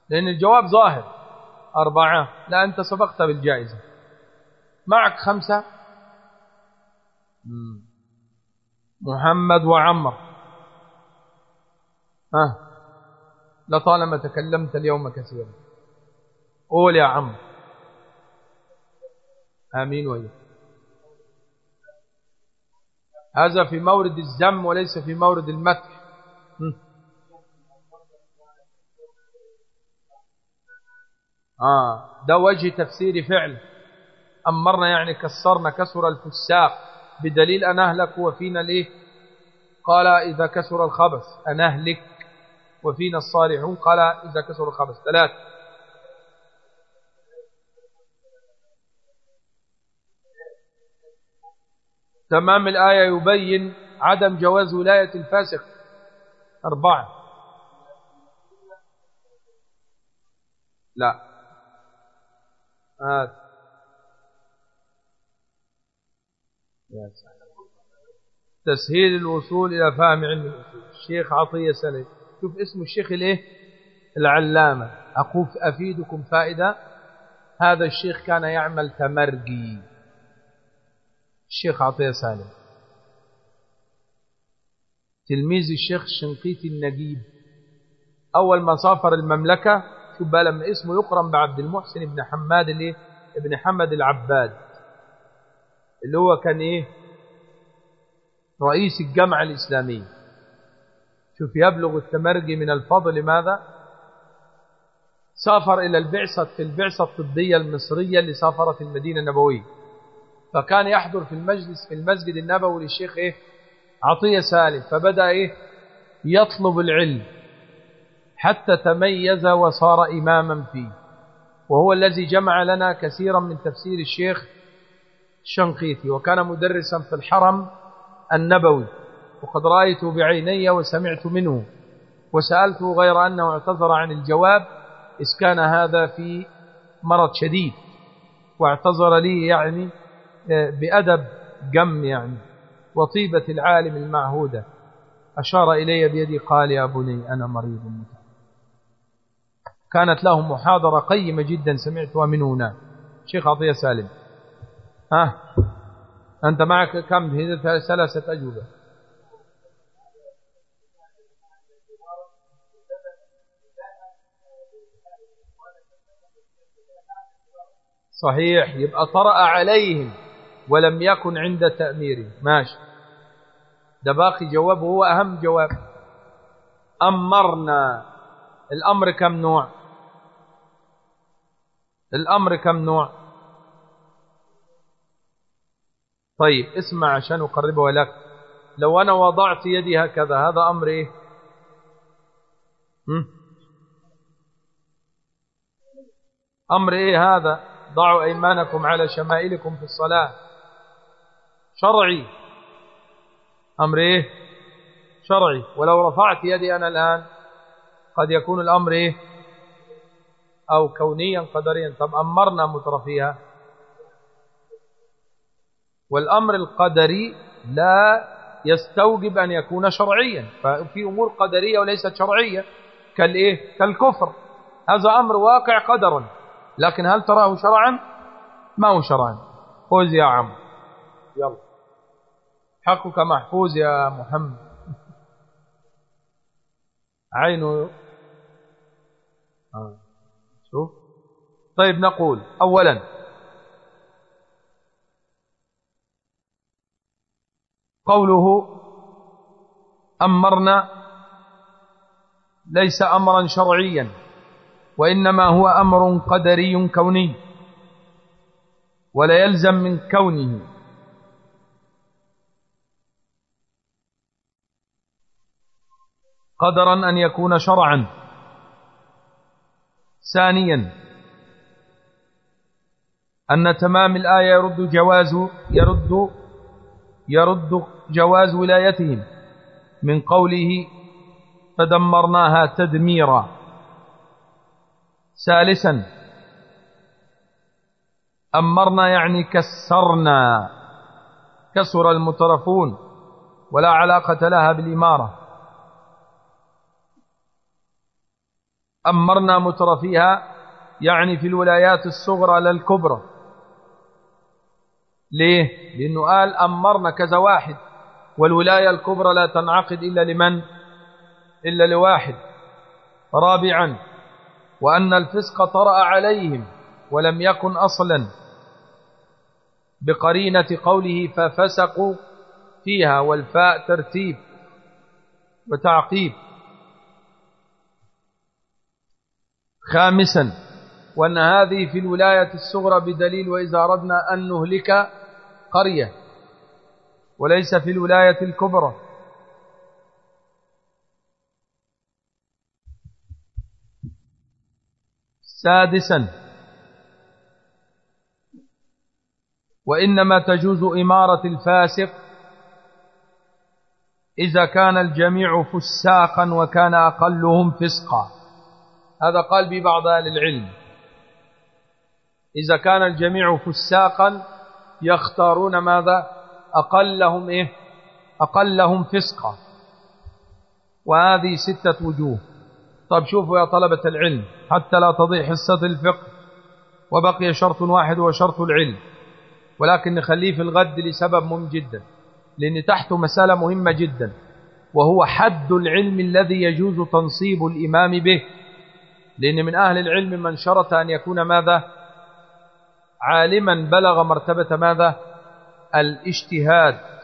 لأن الجواب ظاهر. أربعة. لا أنت سبقت بالجائزة. معك خمسة؟ محمد وعمر. ها. لطالما تكلمت اليوم كثيرا. قول يا عم آمين وإياك. هذا في مورد الزم وليس في مورد المدح. آه ده وجه تفسير فعل. أمرنا يعني كسرنا كسر الفساق. بدليل أن أهلك وفينا الإيه؟ قال إذا كسر الخبث أنهلك وفينا الصالحون. قال إذا كسر الخبث. ثلاث. تمام الآية يبين عدم جواز ولاية الفاسق. أربعة. لا. هذا. تسهيل الوصول إلى فهم علم الشيخ عطية سليم. شوف اسم الشيخ الايه العلامة. أقول أفيدكم فائدة. هذا الشيخ كان يعمل تمرقي. الشيخ عطية سالم. تلميذ الشيخ الشنقيطي النجيب. أول ما سافر المملكة شوف بقى لما اسمه يقرن بعبد المحسن بن حماد الايه ابن حمد العباد. اللي هو كان إيه؟ رئيس الجامعة الإسلامية شوف يبلغ التمرجي من الفضل ماذا؟ سافر إلى البعثة في البعثة الطبية المصرية اللي سافرت المدينة النبوية. فكان يحضر في المجلس في المسجد النبوي للشيخ إيه؟ عطية سالم. فبدأ إيه؟ يطلب العلم. حتى تميز وصار إماما فيه. وهو الذي جمع لنا كثيرا من تفسير الشيخ الشنقيطي وكان مدرسا في الحرم النبوي. وقد رأيته بعيني وسمعت منه. وسألته غير أنه اعتذر عن الجواب إذ كان هذا في مرض شديد. واعتذر لي يعني آه، بأدب جم يعني وطيبة العالم المعهودة. أشار إلي بيدي قال يا بني أنا مريض كانت له محاضرة قيمة جدا سمعتها من هنا شيخ عطية سالم. ها؟ أنت معك كم؟ ثلاثة أجوبة. صحيح يبقى طرأ عليهم ولم يكن عند تأميره ماشي. ده باقي جواب هو أهم جواب. أمرنا. الأمر كم نوع؟ الأمر كم نوع؟ طيب اسمع عشان أقربه لك. لو أنا وضعت يدي هكذا هذا أمر إيه؟ أمر إيه هذا؟ ضعوا أيمانكم على شمائلكم في الصلاة. شرعي. أمر إيه؟ شرعي. ولو رفعت يدي أنا الآن قد يكون الأمر إيه؟ أو كونيا قدريا. طب أمرنا مترفيها. والأمر القدري لا يستوجب أن يكون شرعيا. ففي أمور قدرية وليست شرعية. كالإيه؟ كالكفر. هذا أمر واقع قدرا. لكن هل تراه شرعا؟ ما هو شرعا. فوز يا عم. يلا. حقك محفوظ يا محمد. عينه. آه. طيب نقول أولا قوله أمرنا ليس أمرا شرعيا وإنما هو أمر قدري كوني ولا يلزم من كونه. قدرا أن يكون شرعا. ثانيا أن تمام الآية يرد جواز يرد يرد جواز ولايتهم من قوله فدمرناها تدميرا. ثالثا أمرنا يعني كسرنا كسر المترفون ولا علاقة لها بالإمارة. أمرنا مترفيها يعني في الولايات الصغرى لا الكبرى ليه؟ لأنه قال أمرنا كذا واحد والولاية الكبرى لا تنعقد إلا لمن؟ إلا لواحد رابعا وأن الفسق طرأ عليهم ولم يكن أصلا. بقرينة قوله ففسقوا فيها والفاء ترتيب وتعقيب. خامسا وأن هذه في الولاية الصغرى بدليل وإذا أردنا أن نهلك قرية وليس في الولاية الكبرى. سادسا وإنما تجوز إمارة الفاسق إذا كان الجميع فساقا وكان أقلهم فسقا. هذا قال ببعض أهل العلم. إذا كان الجميع فساقا يختارون ماذا؟ أقلهم إيه؟ أقلهم فسقا. وهذه ستة وجوه. طيب شوفوا يا طلبة العلم حتى لا تضيع حصة الفقه وبقي شرط واحد هو شرط العلم. ولكن نخليه في الغد لسبب مهم جدا لأن تحته مسألة مهمة جدا وهو حد العلم الذي يجوز تنصيب الإمام به. لأن من أهل العلم من شرط أن يكون ماذا؟ عالما بلغ مرتبة ماذا؟ الاجتهاد